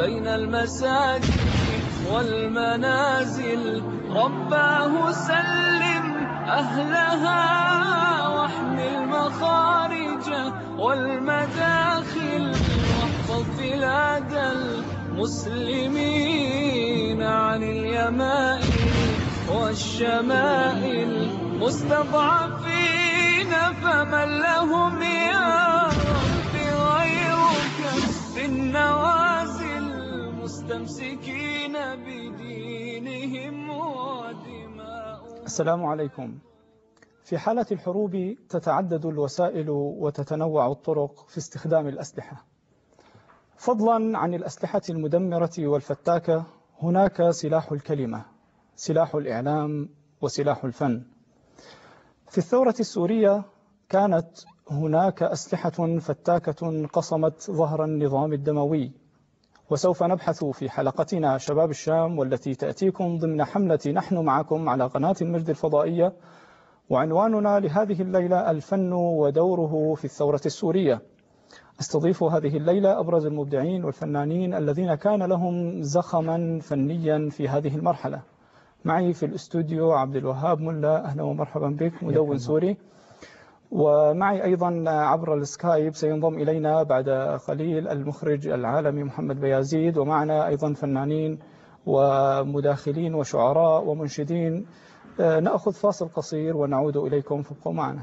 بين المساجد والمنازل. رباه سلم أهلها واحمِ المخارج والمداخل واحفظ بلاد المسلمين عن اليمائن والشمائل. مستضعفين فمن لهم يا رب غيرك في النوازل مستمسكين بدينهم ودماؤهم. السلام عليكم. في حالة الحروب تتعدد الوسائل وتتنوع الطرق في استخدام الأسلحة. فضلا عن الأسلحة المدمرة والفتاكة هناك سلاح الكلمة سلاح الإعلام وسلاح الفن. في الثورة السورية كانت هناك أسلحة فتاكة قصمت ظهر النظام الدموي. وسوف نبحث في حلقتنا شباب الشام والتي تأتيكم ضمن حملة نحن معكم على قناة المجد الفضائية. وعنواننا لهذه الليلة الفن ودوره في الثورة السورية. أستضيف هذه الليلة أبرز المبدعين والفنانين الذين كان لهم زخما فنيا في هذه المرحلة. معي في الاستوديو عبد الوهاب ملا أهلا ومرحبا بك مدون سوري. ومعي أيضا عبر السكايب سينضم إلينا بعد قليل المخرج العالمي محمد بيازيد ومعنا أيضا فنانين ومداخلين وشعراء ومنشدين. نأخذ فاصل قصير ونعود إليكم فابقوا معنا.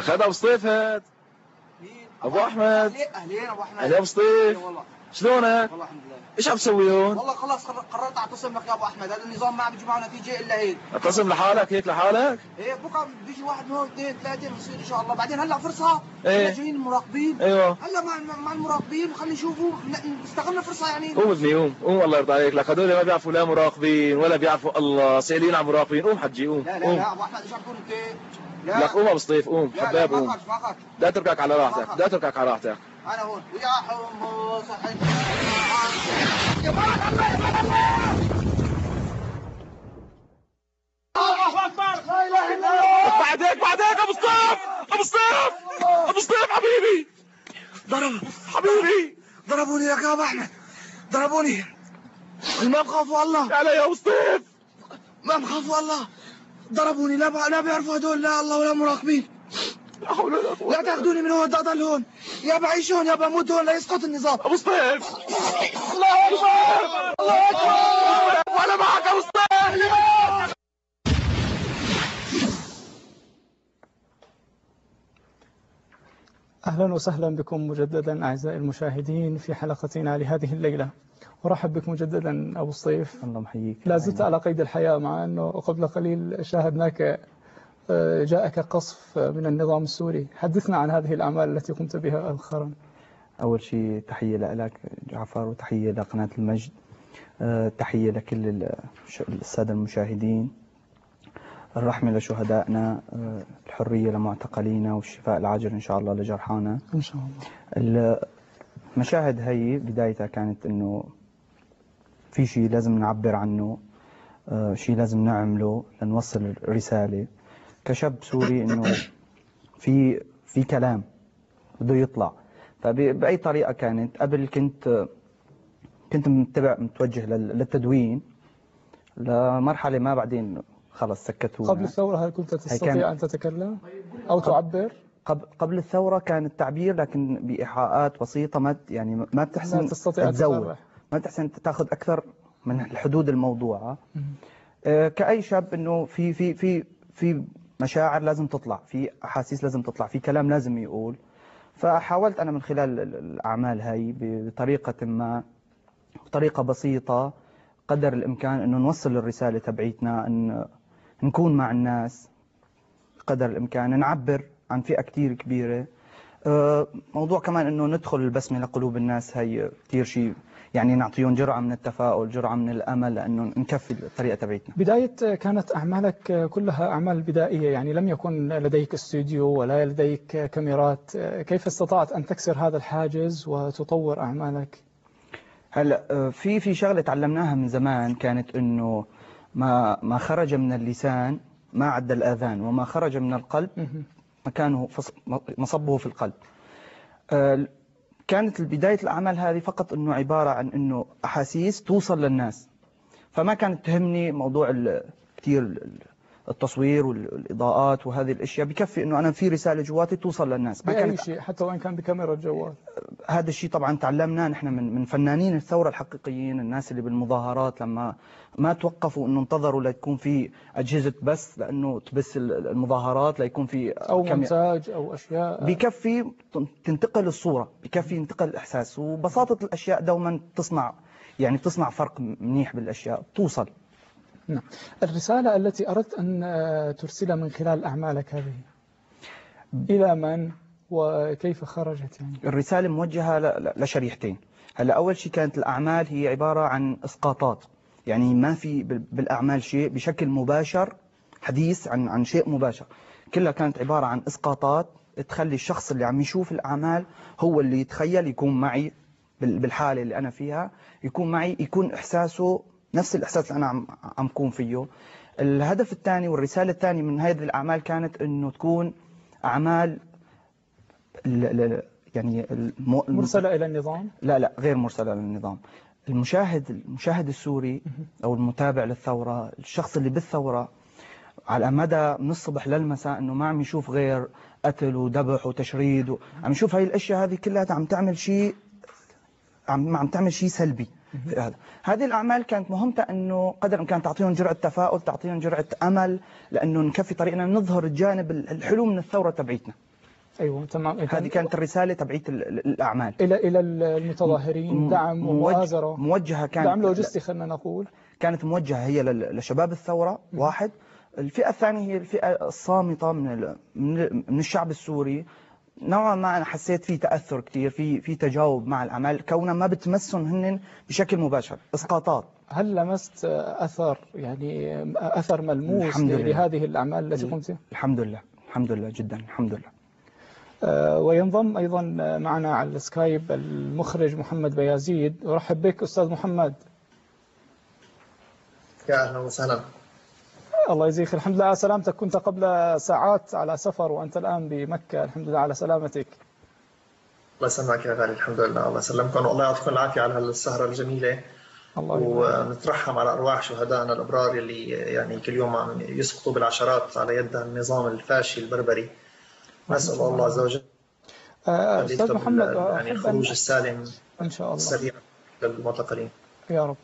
خد أبو سطيف هات. أبو أحمد. أهلين أبو أحمد. أهلا أبو سطيف. والله شلونك؟ والله الحمد لله. إيش عم تسوي هون والله خلاص قرر- قررت اعتصم لك يا أبو أحمد. هذا النظام ما عم بيجي معه نتيجة إلا هيك. اعتصم لحالك هيك لحالك؟ إيه بكرة بيجي واحد من هون اثنين ثلاثة بنصير إن شاء الله. بعدين هلأ فرصة. هلأ جايين المراقبين. أيوه. هلأ مع مع المراقبين خلي يشوفوا ن- نستغل الفرصه يعني. قوم ابني قوم. قوم الله يرضى عليك. لك هدول ما بيعرفوا لا مراقبين ولا بيعرفوا الله. سائلين عن مراقبين. قوم حجي قوم. لا لا قوم. لا أبو أحمد إيش عم تقول أنت؟ لا. لك قوم أبو سطيف قوم. حباب قوم. لا تركك على راحتك. لا تركك على راحتك. أنا هون ويا حمص بعدك بعدك أبو سطيف أبو سطيف أبو سطيف حبيبي. ضرب حبيبي. ضربوني يا ابو أحمد. ضربوني. ما بخافوا الله تعال يا أبو سطيف ما بخافوا الله ضربوني لا ب... لا بيعرفوا هدول لا الله ولا مراقبين. لا حول ولا قوة لا تاخذوني من هون بدي اضل هون يا بعيش هون يا بموت هون لا يسقط النظام. أبو سطيف الله أكبر. الله أكبر. وأنا معك أبو سطيف أهلا وسهلا بكم مجددا أعزائي المشاهدين في حلقتنا لهذه الليلة. أرحب بك مجددا أبو الصيف. الله محييك. لا زلت على قيد الحياة مع أنه قبل قليل شاهدناك جاءك قصف من النظام السوري. حدثنا عن هذه الأعمال التي قمت بها أخرا أول شيء تحية لك جعفر وتحية لقناة المجد آه، تحية لكل السادة المشاهدين. الرحمة لشهدائنا آه، الحرية لمعتقلينا والشفاء العاجل إن شاء الله لجرحانا. إن شاء الله. المشاهد هي بدايتها كانت إنه في شيء لازم نعبر عنه آه، شيء لازم نعمله لنوصل رسالة. كشاب سوري إنه في في كلام بده يطلع. فبأي طريقة كانت قبل كنت كنت متبع متوجه لل- للتدوين لمرحلة ما بعدين خلص سكتونا. قبل الثورة هل كنت كان- تستطيع أن تتكلم؟ أو تعبر؟ قبل قبل الثورة كان التعبير لكن بإيحاءات بسيطة ما يعني ما بتحسن تستطيع أن تزود تتابع. ما بتحسن تاخذ أكثر من الحدود الموضوعة آه، كأي شاب إنه في في في في مشاعر لازم تطلع في أحاسيس لازم تطلع في كلام لازم يقول. فحاولت أنا من خلال ال- الأعمال هاي بطريقة ما بطريقة بسيطة قدر الإمكان إنه نوصل الرسالة تبعيتنا إن نكون مع الناس قدر الإمكان نعبر عن فئة كثير كبيرة. آه، موضوع كمان إنه ندخل البسمة لقلوب الناس هي كثير شيء يعني نعطيهم جرعة من التفاؤل جرعة من الأمل لأنه نكفي الطريقة تبعيتنا. بداية كانت أعمالك كلها أعمال بدائية يعني لم يكن لديك استوديو ولا لديك كاميرات. كيف استطعت أن تكسر هذا الحاجز وتطور أعمالك؟ هلا في في شغلة تعلمناها من زمان كانت إنه ما ما خرج من اللسان ما عد الآذان وما خرج من القلب. مكانه مصبه في القلب. كانت بداية الأعمال هذه فقط أنه عبارة عن أنه أحاسيس توصل للناس. فما كانت تهمني موضوع كثير التصوير والإضاءات وهذه الأشياء بكفي أنه أنا في رسالة جواتي توصل للناس ما كانت شيء حتى وإن كان بكاميرا الجوال هذا الشيء طبعا تعلمناه نحن من من فنانين الثورة الحقيقيين الناس اللي بالمظاهرات لما ما توقفوا إنه انتظروا ليكون في أجهزة بس لأنه تبث ال- المظاهرات ليكون في أو كاميرا. مونتاج أو أشياء بكفي تنتقل الصورة بكفي ينتقل الإحساس وبساطة الأشياء دوما تصنع يعني تصنع فرق منيح بالأشياء توصل نعم. الرسالة التي أردت أن آه، ترسلها من خلال أعمالك هذه. إلى من وكيف خرجت يعني؟ الرسالة موجهة لشريحتين. هلا أول شيء كانت الأعمال هي عبارة عن إسقاطات. يعني ما في بال- بالأعمال شيء بشكل مباشر حديث عن عن شيء مباشر. كلها كانت عبارة عن إسقاطات. تخلي الشخص اللي عم يشوف الأعمال هو اللي يتخيل يكون معي بال- بالحالة اللي أنا فيها. يكون معي يكون إحساسه نفس الإحساس اللي أنا عم عم كون فيه. الهدف الثاني والرسالة الثانية من هذه الأعمال كانت إنه تكون أعمال ال- ال- يعني المو... مرسلة إلى النظام؟ لا لا غير مرسلة للنظام المشاهد المشاهد السوري أو المتابع للثورة الشخص اللي بالثورة على مدى من الصبح للمساء إنه ما عم يشوف غير قتل وذبح وتشريد و... عم يشوف هاي الأشياء هذه كلها عم تعمل شيء عم عم تعمل شيء سلبي. في هذا. هذه الأعمال كانت مهمتها أنه قدر الإمكان تعطيهم جرعة تفاؤل تعطيهم جرعة أمل لأنه نكفي طريقنا نظهر الجانب الحلو من الثورة تبعيتنا. أيوة تمام. هذه كانت الرسالة تبعيت ال- ال- الأعمال. إلى إلى المتظاهرين دعم ومؤازرة. موجهة كانت دعم لوجستي خلينا نقول. كانت موجهة هي لشباب الثورة واحد. الفئة الثانية هي الفئة الصامتة من من الشعب السوري نوعا ما أنا حسيت في تأثر كثير في في تجاوب مع الاعمال كونها ما بتمسهم هن بشكل مباشر إسقاطات. هل لمست أثر يعني أثر ملموس الحمد لله. لهذه الأعمال التي قمت بها؟ الحمد لله الحمد لله جدا الحمد لله. آه، وينضم أيضا معنا على السكايب المخرج محمد بيازيد. أرحب بك أستاذ محمد. يا أهلا وسهلا. الله يجزيك الحمد لله على سلامتك. كنت قبل ساعات على سفر وأنت الآن بمكة. الحمد لله على سلامتك. الله يسلمك يا غالي. الحمد لله. الله يسلمكم. والله يعطيكم العافية على هالسهرة الجميلة. الله. ونترحم على أرواح شهدائنا الأبرار اللي يعني كل يوم عم يسقطوا بالعشرات على يد النظام الفاشي البربري. نسأل الله عز وجل أستاذ محمد يعني الخروج السالم إن شاء الله. السريع للمعتقلين. يا رب.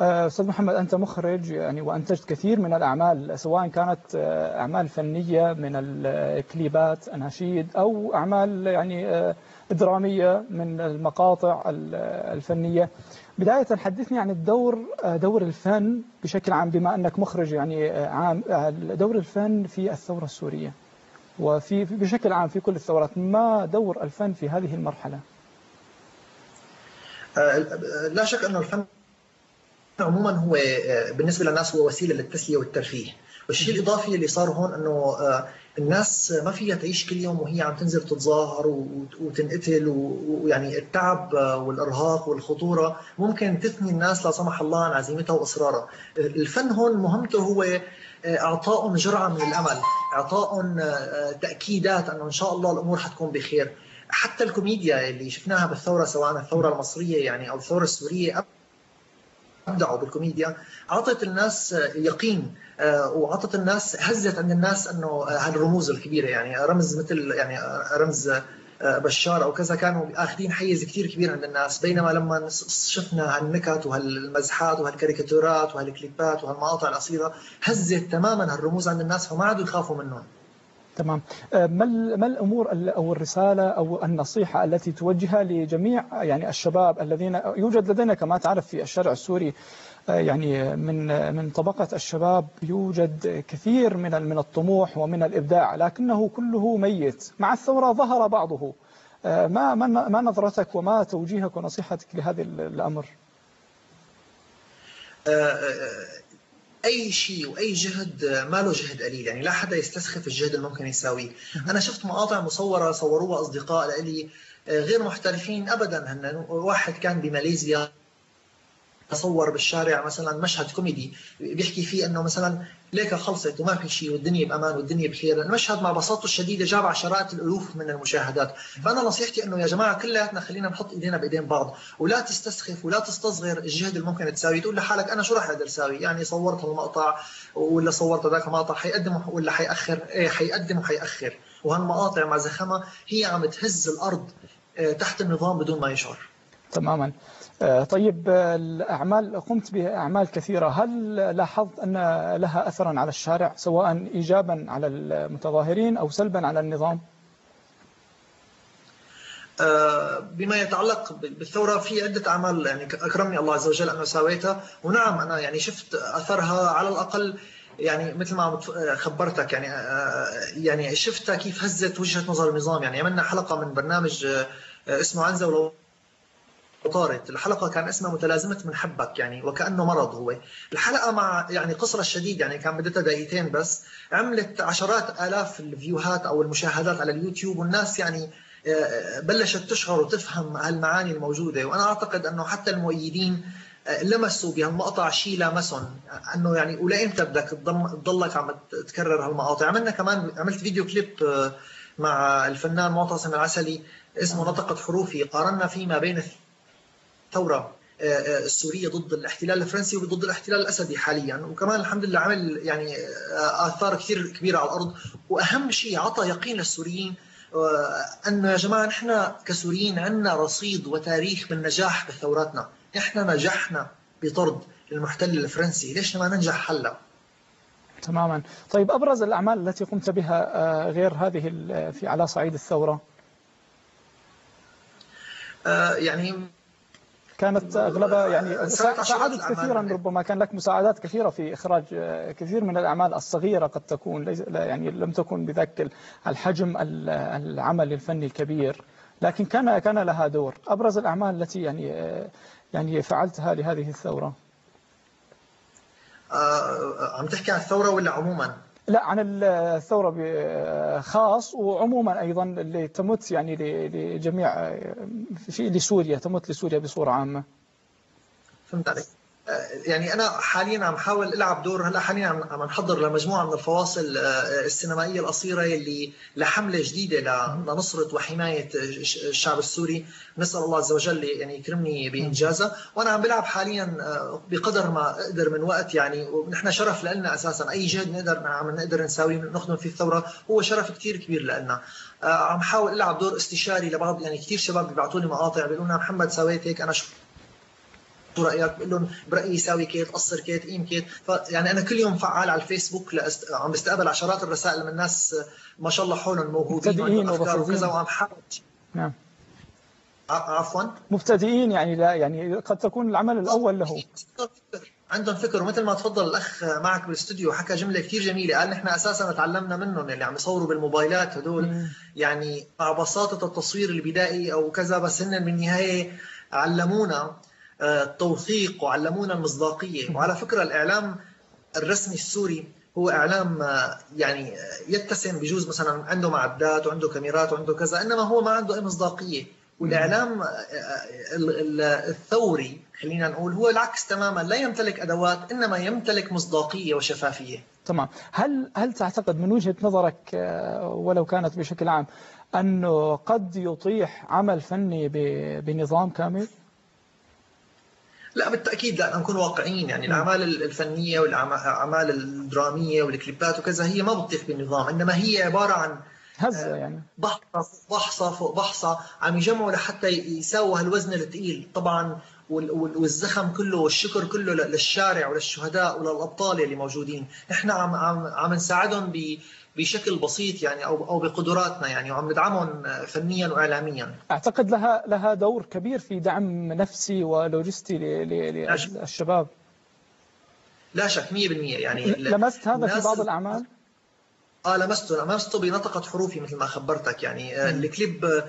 آه، أستاذ محمد أنت مخرج يعني وأنتجت كثير من الأعمال سواء كانت آه، أعمال فنية من الكليبات أناشيد أو أعمال يعني آه، درامية من المقاطع ال- الفنية. بداية حدثني عن الدور دور الفن بشكل عام بما أنك مخرج يعني عام دور الفن في الثورة السورية. وفي في- بشكل عام في كل الثورات ما دور الفن في هذه المرحلة؟ آه، لا شك انه الفن عموما هو آه، بالنسبة للناس هو وسيلة للتسلية والترفيه. والشيء الإضافي اللي صار هون إنه آه، الناس ما فيها تعيش كل يوم وهي عم تنزل تتظاهر وت- وتنقتل ويعني التعب آه، والإرهاق والخطورة ممكن تثني الناس لا سمح الله عن عزيمتها وإصرارها. الفن هون مهمته هو إعطائهم جرعة من الأمل إعطائهم تأكيدات إنه إن شاء الله الأمور حتكون بخير. حتى الكوميديا اللي شفناها بالثورة سواء الثورة المصرية يعني أو الثورة السورية أبدعوا بالكوميديا. أعطت الناس يقين آه، وأعطت الناس هزت عند الناس إنه هالرموز الكبيرة. يعني رمز مثل يعني رمز آه، بشار أو كذا كانوا آخذين حيز كثير كبير عند الناس. بينما لما شفنا هالنكت وهالمزحات وهالكاريكاتورات وهالكليبات وهالمقاطع القصيرة هزت تماما هالرموز عند الناس فما عادوا يخافوا منهم. تمام. آه، ما ما الأمور ال- أو الرسالة أو النصيحة التي توجهها لجميع يعني الشباب الذين يوجد لدينا كما تعرف في الشارع السوري يعني من من طبقة الشباب يوجد كثير من من الطموح ومن الإبداع لكنه كله ميت. مع الثورة ظهر بعضه. ما ما ما نظرتك وما توجيهك ونصيحتك لهذا الأمر؟ أي شيء وأي جهد ما له جهد قليل يعني لا حدا يستسخف الجهد اللي ممكن يساويه. أنا شفت مقاطع مصورة صوروها أصدقاء لي غير محترفين ابدا. هن واحد كان بماليزيا صور بالشارع مثلا مشهد كوميدي بيحكي فيه إنه مثلا ليك خلصت وما في شيء والدنيا بأمان والدنيا بخير المشهد مع بساطته الشديدة جاب عشرات الألوف من المشاهدات. فأنا نصيحتي إنه يا جماعة كلياتنا خلينا نحط إيدينا بإيدين بعض ولا تستسخف ولا تستصغر الجهد اللي ممكن تساويه. تقول لحالك أنا شو راح أقدر أساوي؟ يعني صورت المقطع ولا صورت ذاك المقطع حيقدم ولا حيأخر؟ إيه حيقدم وحيأخر. وهالمقاطع مع زخمها هي عم تهز الأرض آه، تحت النظام بدون ما يشعر. تماما. طيب الأعمال قمت بأعمال كثيرة. هل لاحظت أن لها أثرا على الشارع سواء إيجابا على المتظاهرين أو سلبا على النظام؟ آه، بما يتعلق بالثورة في عدة أعمال يعني أكرمني الله عز وجل أنه سويتها ونعم أنا يعني شفت أثرها على الأقل يعني مثل ما خبرتك يعني آه، يعني شفتها كيف هزت وجهة نظر النظام. يعني عملنا حلقة من برنامج اسمه عنزة ولو طارت الحلقة كان اسمها متلازمة من حبك يعني وكأنه مرض هو. الحلقة مع يعني قصرها الشديد يعني كان بدتها دقيقتين بس عملت عشرات آلاف الفيوهات أو المشاهدات على اليوتيوب والناس يعني آه، بلشت تشعر وتفهم هالمعاني الموجودة. وأنا أعتقد أنه حتى المؤيدين آه، لمسوا بهالمقطع شيء لامسهم أنه يعني ولامتى بدك تضلك عم تكرر هالمقاطع. عملنا كمان عملت فيديو كليب آه، مع الفنان معتصم العسلي اسمه نطقت حروفي. قارنا فيه ما بين الثورة آه، آه، السورية ضد الاحتلال الفرنسي وضد الاحتلال الأسدي حاليا. وكمان الحمد لله عمل يعني آه، آثار كثير كبيرة على الأرض. وأهم شيء عطى يقين للسوريين انه يا جماعة نحن كسوريين عندنا رصيد وتاريخ بالنجاح بثوراتنا، نحن نجحنا بطرد المحتل الفرنسي، ليش ما ننجح هلا؟ تماما، طيب أبرز الأعمال التي قمت بها غير هذه في على صعيد الثورة؟ يعني كانت اغلبها يعني ساعدت كثيرا ربما كان لك مساعدات كثيرة في إخراج كثير من الأعمال الصغيرة قد تكون ليس يعني لم تكن بذاك الحجم العمل الفني الكبير. لكن كان كان لها دور. أبرز الأعمال التي يعني يعني فعلتها لهذه الثورة. آه، عم تحكي عن الثورة ولا عموما؟ لا عن الثورة خاص وعموما أيضا اللي تمت يعني لجميع في لسوريا تمت لسوريا بصورة عامة. فهمت عليك. يعني أنا حاليا عم حاول ألعب دور هلأ حاليا عم نحضر لمجموعة من الفواصل آه، السينمائية القصيرة اللي لحملة جديدة لنصرة وحماية الشعب السوري. نسأل الله عز وجل يعني يكرمني بإنجازها. وأنا عم بلعب حاليا آه، بقدر ما أقدر من وقت يعني ونحن شرف لنا أساسا. أي جهد نقدر عم نقدر نساويه نخدم فيه الثورة هو شرف كثير كبير لنا. آه، عم حاول ألعب دور استشاري لبعض يعني كثير شباب بيبعثوا لي مقاطع بيقولوا لنا محمد سويت هيك أنا شو شو رايك بقول لهم برأيي ساوي كيت قصر كيت قيم كيت. فيعني أنا كل يوم فعال على الفيسبوك لأست... عم بستقبل عشرات الرسائل من ناس ما شاء الله حولهم موهوبين أفكار وكذا وعم حاول. نعم. عفوا. مبتدئين يعني لا يعني قد تكون العمل الأول له. عندهم فكر ومثل ما تفضل الأخ معك بالاستوديو حكى جملة كثير جميلة. قال نحن أساسا تعلمنا منهم اللي عم يصوروا بالموبايلات هدول. يعني مع بساطة التصوير البدائي أو كذا بس هن بالنهاية علمونا التوثيق وعلمونا المصداقية. وعلى فكرة الإعلام الرسمي السوري هو إعلام يعني يتسم بجوز مثلا عنده معدات وعنده كاميرات وعنده كذا إنما هو ما عنده أي مصداقية. والإعلام الثوري خلينا نقول هو العكس تماما لا يمتلك أدوات إنما يمتلك مصداقية وشفافية. تمام. هل هل تعتقد من وجهة نظرك ولو كانت بشكل عام أنه قد يطيح عمل فني بنظام كامل؟ لا بالتأكيد لا نكون واقعيين. يعني الأعمال الفنية والاعمال الدرامية والكليبات وكذا هي ما بتطيح بالنظام إنما هي عبارة عن هزة يعني. بحصه بحصه فوق بحصه عم يجمعوا لحتى يساووا هالوزن الثقيل طبعا والزخم كله والشكر كله للشارع وللشهداء وللأبطال اللي موجودين. نحن عم عم عم نساعدهم بشكل بسيط يعني أو أو بقدراتنا يعني وعم ندعمهم فنيا واعلاميا. أعتقد لها لها دور كبير في دعم نفسي ولوجستي للشباب. لا شك 100% يعني. لمست هذا في بعض الأعمال؟ آه لمسته لمسته بنطقة حروفي مثل ما خبرتك يعني. آه، الكليب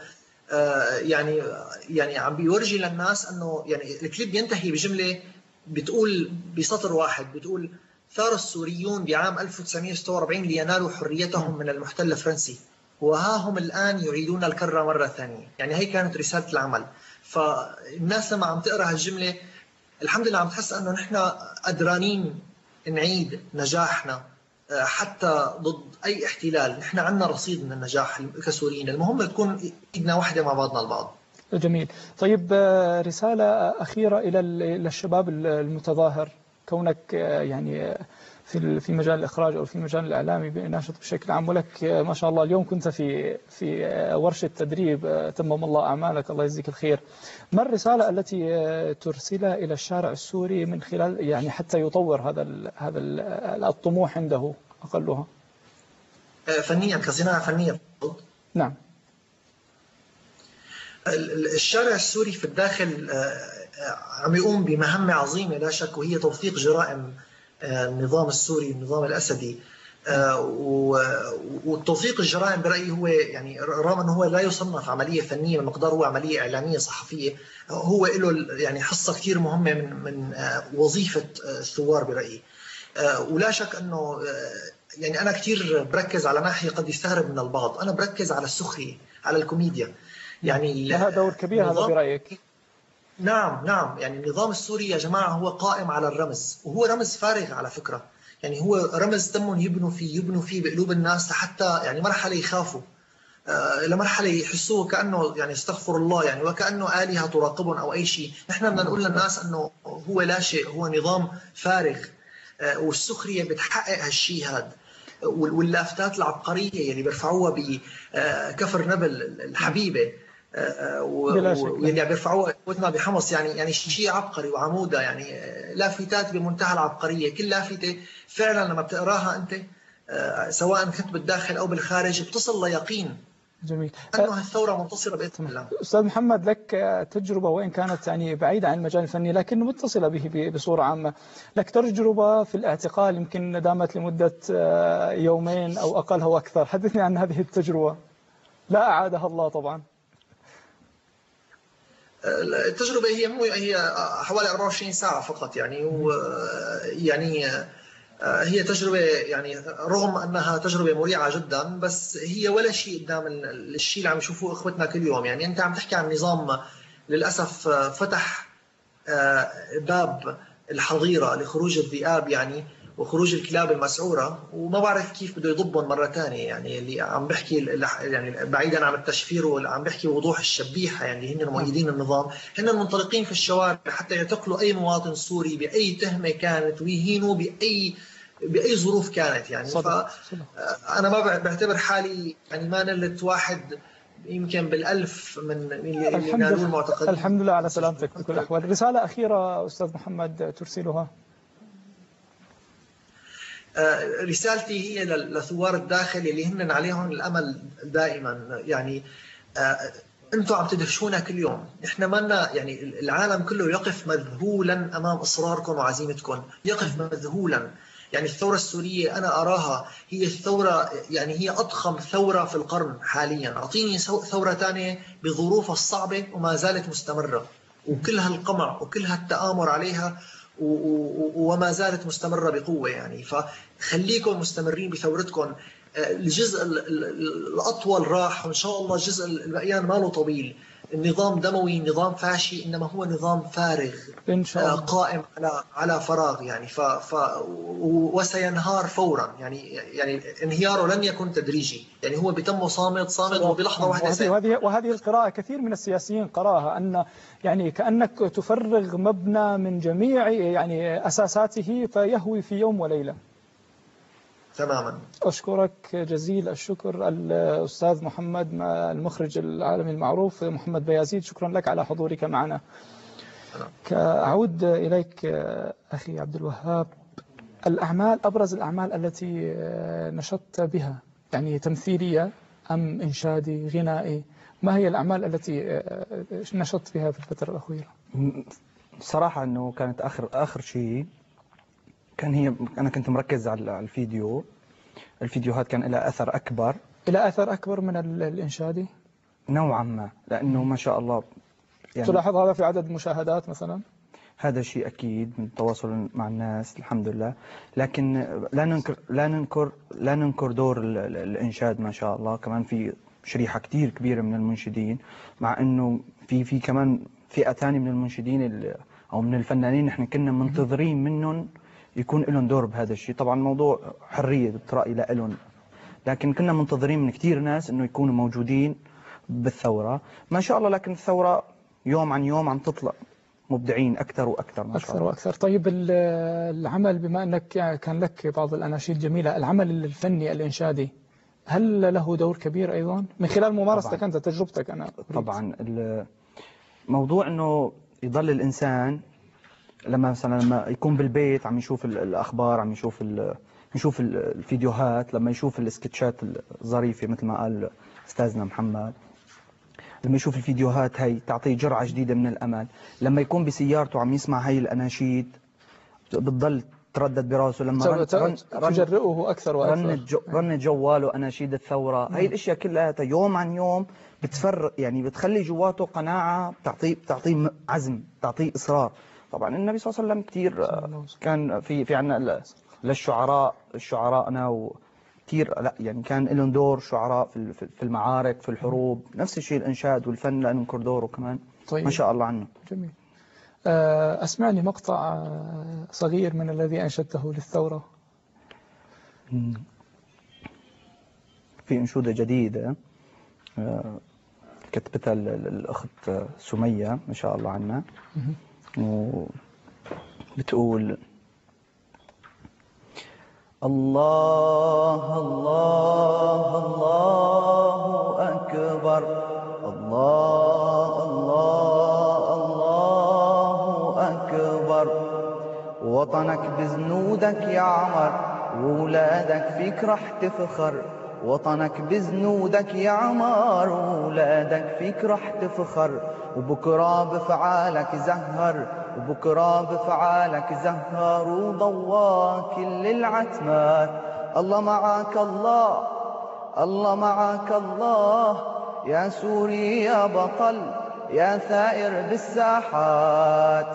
آه، يعني يعني عم بيورجي للناس إنه يعني الكليب ينتهي بجملة بتقول بسطر واحد بتقول ثار السوريون بعام 1946 لينالوا حريتهم من المحتل الفرنسي. وها هم الآن يعيدون الكرة مرة ثانية. يعني هي كانت رسالة العمل. فالناس لما عم تقرأ هالجملة الحمد لله عم تحس إنه نحن قدرانين نعيد نجاحنا آه، حتى ضد أي احتلال. نحن عندنا رصيد من النجاح كسوريين. المهم تكون إيدنا واحدة مع بعضنا البعض. جميل. طيب آه، رسالة أخيرة إلى الشباب المتظاهر. كونك آه، يعني آه، في في مجال الإخراج أو في مجال الإعلامي ناشط بشكل عام. ولك آه، ما شاء الله اليوم كنت في في ورشة تدريب تمم الله أعمالك. الله يجزيك الخير. ما الرسالة التي ترسلها إلى الشارع السوري من خلال يعني حتى يطور هذا ال- هذا ال- الطموح عنده أقلها؟ آه، فنيا كصناعة فنية. نعم. ال- ال- الشارع السوري في الداخل عم يقوم بمهمة عظيمة لا شك وهي توثيق جرائم آه، النظام السوري النظام الأسدي. آه، وتوثيق الجرائم برأيي هو يعني رغم أنه هو لا يصنف عملية فنية بمقدار هو عملية إعلامية صحفية هو له يعني حصة كثير مهمة من من آه، وظيفة آه، الثوار برأيي. آه، ولا شك أنه آه، يعني أنا كثير بركز على ناحية قد يستغرب من البعض. أنا بركز على السخرية على الكوميديا. يعني لها دور كبير هذا برأيك. نعم نعم. يعني النظام السوري يا جماعة هو قائم على الرمز وهو رمز فارغ على فكرة. يعني هو رمز تمهم يبنوا فيه يبنوا فيه بقلوب الناس لحتى يعني مرحلة يخافوا. آه، لمرحلة يحسوه كأنه يعني استغفر الله يعني وكأنه آلهة تراقبهم أو أي شيء. نحن بدنا نقول للناس أنه هو لا شيء هو نظام فارغ. آه، والسخرية بتحقق هالشيء هذا وال- واللافتات العبقرية اللي بيرفعوها بكفر نبل الحبيبة. واللي عم بيرفعوها قوتنا بحمص. يعني يعني شيء عبقري وعمودة. يعني لافتات بمنتهى العبقرية. كل لافته فعلا لما بتقراها أنت آه، سواء كنت بالداخل أو بالخارج بتصل ليقين جميل. انه هالثوره منتصرة بإذن الله. أستاذ محمد لك تجربة وإن كانت يعني بعيدة عن المجال الفني لكن متصلة به ب- بصورة عامة. لك تجربة في الاعتقال يمكن دامت لمدة آه، يومين أو أقل أو أكثر حدثني عن هذه التجربة. لا أعادها الله طبعا. التجربة هي مو هي حوالي 24 ساعة فقط يعني و يعني هي تجربة يعني رغم أنها تجربة مريعة جدا بس هي ولا شيء قدام ال- الشيء اللي عم يشوفوه إخوتنا كل يوم. يعني أنت عم تحكي عن نظام للأسف فتح آه، باب الحظيرة لخروج الذئاب يعني. وخروج الكلاب المسعورة وما بعرف كيف بده يضبهم مرة ثانية يعني اللي عم بحكي يعني بعيدا عن التشفير وعم بحكي وضوح الشبيحة. يعني هن مؤيدين النظام. هن منطلقين في الشوارع حتى يعتقلوا أي مواطن سوري بأي تهمة كانت ويهينوا بأي بأي ظروف كانت. يعني صدق صدق. أنا ما بع- بعتبر حالي يعني ما نلت واحد يمكن بالألف من اللي الحمد الحمد لله على سلامتك. بكل الأحوال رسالة أخيرة أستاذ محمد ترسلها. آه، رسالتي هي لل- لثوار الداخل اللي هن عليهم الأمل دائما. يعني آه، أنتم عم تدهشونا كل يوم. إحنا مالنا يعني العالم كله يقف مذهولا أمام اصراركم وعزيمتكم. يقف مذهولا. يعني الثورة السورية أنا أراها هي الثورة يعني هي أضخم ثورة في القرن حاليا. أعطيني ثورة ثانية بظروفها الصعبة وما زالت مستمرة. وكل هالقمع وكل هالتآمر عليها وما زالت مستمرة بقوة يعني. فخليكم مستمرين بثورتكم. آه، الجزء ال- ال- الأطول راح وإن شاء الله الجزء البقيان ماله طويل. النظام دموي نظام فاشي إنما هو نظام فارغ إن شاء آه، الله. قائم على على فراغ يعني. ف, ف وسينهار فورا يعني يعني انهياره لن يكن تدريجي. يعني هو بيتم صامت صامت وبلحظة واحدة وهذه وهذه وهذه القراءة كثير من السياسيين قراها أن يعني كأنك تفرغ مبنى من جميع يعني أساساته فيهوي في يوم وليلة. تماما. أشكرك جزيل الشكر الأستاذ محمد المخرج العالمي المعروف محمد بيازيد. شكرا لك على حضورك معنا. أعود إليك أخي عبد الوهاب. الأعمال أبرز الأعمال التي نشطت بها يعني تمثيلية أم إنشادي غنائي ما هي الأعمال التي نشطت بها في الفترة الأخيرة؟ صراحة أنه كانت آخر آخر شيء كان هي أنا كنت مركز على الفيديو. الفيديوهات كان لها أثر أكبر. إلى أثر أكبر من ال- الإنشادي؟ نوعا ما لأنه ما شاء الله يعني تلاحظ هذا في عدد مشاهدات مثلا؟ هذا شيء أكيد من التواصل مع الناس الحمد لله. لكن لا ننكر لا ننكر لا ننكر دور ال- ال- الإنشاد ما شاء الله. كمان في شريحة كثير كبيرة من المنشدين مع إنه في في كمان فئة ثانية من المنشدين ال- أو من الفنانين نحن كنا منتظرين منهم يكون لهم دور بهذا الشيء. طبعا موضوع حرية راي لهم لكن كنا منتظرين من كثير ناس إنه يكونوا موجودين بالثورة. ما شاء الله لكن الثورة يوم عن يوم عم تطلع مبدعين أكثر وأكثر ما شاء أكثر الله. وأكثر. طيب ال- العمل بما أنك يعني كان لك بعض الأناشيد جميلة العمل الفني الإنشادي هل له دور كبير أيضا؟ من خلال ممارستك. أنت تجربتك أنا أريد. طبعا الموضوع إنه يضل الإنسان لما مثلا لما يكون بالبيت عم يشوف ال- الأخبار عم يشوف ال- يشوف ال- الفيديوهات لما يشوف السكتشات الظريفة مثل ما قال أستاذنا محمد لما يشوف الفيديوهات هي تعطيه جرعة جديدة من الأمل. لما يكون بسيارته عم يسمع هي الأناشيد بتضل تردد براسه. لما رن رن رن تجرئه أكثر وأكثر. رنة جو جواله أناشيد الثورة. هي الأشياء كلها يوم عن يوم بتفرق يعني بتخلي جواته قناعة بتعطيه بتعطيه عزم بتعطيه إصرار. طبعا. النبي صلى الله عليه وسلم كثير كان في في عندنا للشعراء شعراءنا وكثير لا يعني كان لهم دور شعراء في في المعارك في الحروب. نفس الشيء الإنشاد والفن ننكر دوره كمان. طيب. ما شاء الله عنه. جميل. آه، أسمعني مقطع آه، صغير من الذي أنشدته للثورة. في أنشودة جديدة آه، كتبتها ال- ال- الأخت سمية ما شاء الله عنها. وبتقول الله الله الله أكبر الله الله الله أكبر. وطنك بزنودك يعمر وولادك فيك رح تفخر. وطنك بزنودك يعمر وولادك فيك رح تفخر. وبكرة بفعالك زهر وبكرة بفعالك زهر وضوى كل العتمات الله معك الله الله معك الله. يا سوري يا بطل يا ثائر بالساحات.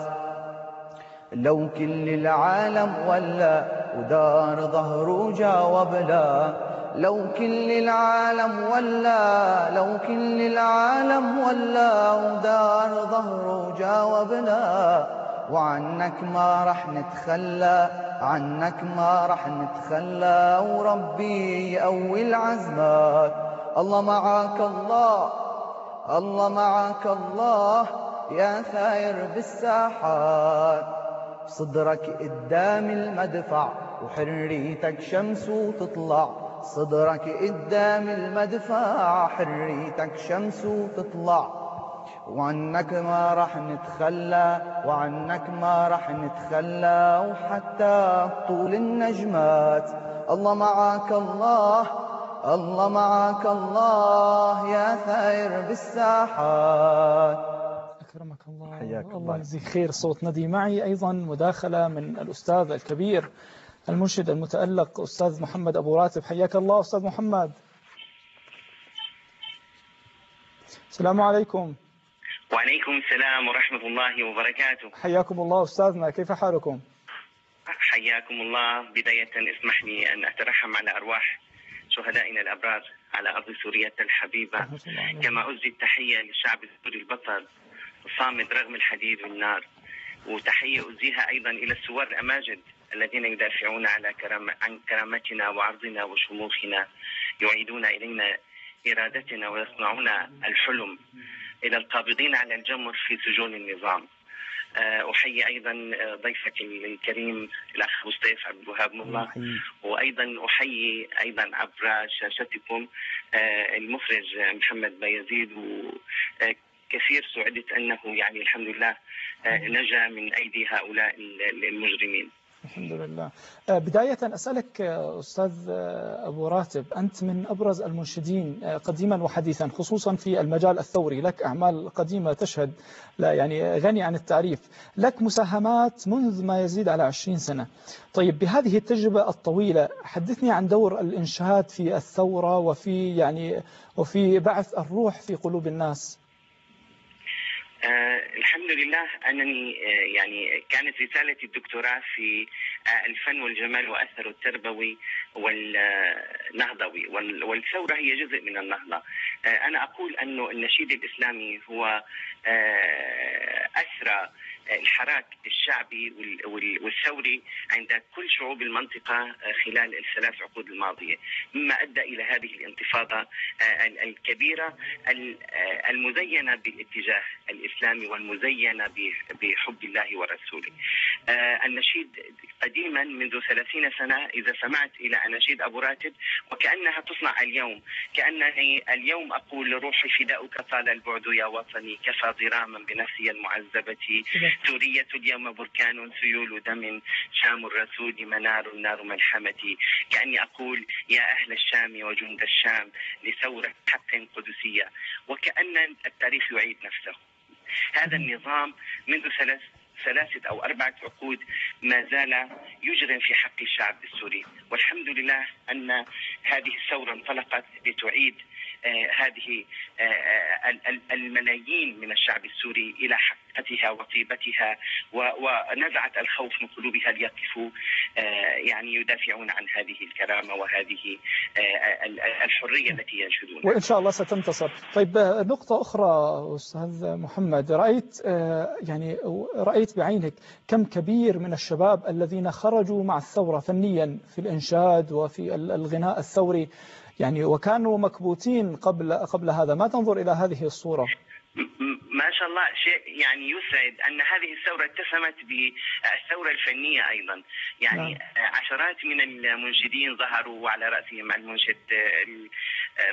لو كل العالم ولا ودار ظهره جاوب لا لو كل العالم ولا لو كل العالم ولا ودار ظهره جاوب لا وعنك ما رح نتخلى عنك ما رح نتخلى. وربي يقوي العزمات. الله معك الله الله معك الله. يا ثاير بالساحات. صدرك قدام المدفع وحريتك شمس وتطلع صدرك قدام المدفع حريتك شمس وتطلع وعنك ما رح نتخلى وعنك ما رح نتخلى وحتى طول النجمات. الله معك الله الله معك الله يا ثاير بالساحات. أكرمك الله حياك الله الله. يجزيك خير. صوت ندي معي أيضا مداخلة من الأستاذ الكبير المنشد المتألق أستاذ محمد أبو راتب. حياك الله أستاذ محمد. السلام عليكم. وعليكم السلام ورحمة الله وبركاته. حياكم الله أستاذنا. كيف حالكم؟ حياكم الله. بداية اسمح لي أن أترحم على أرواح شهدائنا الأبرار على أرض سوريا الحبيبة. كما أزدي التحية للشعب السوري البطل الصامد رغم الحديد والنار. وتحية أزيها أيضا إلى الثوار الأماجد. الذين يدافعون على كرام عن كرامتنا وعرضنا وشموخنا يعيدون إلينا إرادتنا ويصنعون الحلم إلى القابضين على الجمر في سجون النظام. آه، أحيي أيضا آه، ضيفك الكريم الأخ مصطفى عبد الوهاب الله وأيضا أحيي أيضا عبر شاشتكم آه، المخرج محمد بايزيد وكثير سعدت أنه يعني الحمد لله نجا من أيدي هؤلاء ال- المجرمين. الحمد لله. آه، بداية أسألك آه، أستاذ آه، أبو راتب أنت من أبرز المنشدين قديما وحديثا خصوصا في المجال الثوري لك أعمال قديمة تشهد لا يعني غني عن التعريف لك مساهمات منذ ما يزيد على 20 سنة. طيب بهذه التجربة الطويلة حدثني عن دور الإنشاد في الثورة وفي يعني وفي بعث الروح في قلوب الناس. آه الحمد لله أنني آه يعني كانت رسالتي الدكتوراه في آه الفن والجمال واثره التربوي والنهضوي وال- والثورة هي جزء من النهضة. آه أنا أقول أنه النشيد الإسلامي هو آه أسرى الحراك الشعبي وال- وال- والثوري عند كل شعوب المنطقة آه خلال الثلاث عقود الماضية، مما أدى إلى هذه الانتفاضة آه ال- الكبيرة ال- آه المزينة بالاتجاه الاسلامي والمزينة ب- بحب الله ورسوله. النشيد قديما منذ ثلاثين سنة إذا سمعت إلى اناشيد أبو راتب وكأنها تصنع اليوم، كأنني اليوم أقول روحي فداؤك طال البعد يا وطني كفى ضراما بنفسي المعذبة. سورية اليوم بركان سيول دم شام الرسول منار نار ملحمتي. كأني أقول يا أهل الشام وجند الشام لثورة حق قدسية. وكأن التاريخ يعيد نفسه. هذا النظام منذ ثلاث ثلاثة أو أربعة عقود ما زال يجرم في حق الشعب السوري. والحمد لله أن هذه الثورة انطلقت لتعيد هذه آه، آه، ال- ال- الملايين من الشعب السوري إلى حقيقتها وطيبتها ونزعت الخوف من قلوبها ليقفوا آه، يعني يدافعون عن هذه الكرامة وهذه آه، ال- ال- الحرية التي ينشدونها. وإن شاء الله ستنتصر. طيب آه، نقطة أخرى أستاذ محمد. رأيت آه، يعني رأيت بعينك كم كبير من الشباب الذين خرجوا مع الثورة فنيا في الإنشاد وفي ال- الغناء الثوري. يعني وكانوا مكبوتين قبل قبل هذا. ما تنظر إلى هذه الصورة؟ ما شاء الله شيء يعني يسعد أن هذه الثورة اتسمت بالثورة الفنية أيضا. يعني عشرات من المنشدين ظهروا وعلى رأسهم المنشد ال-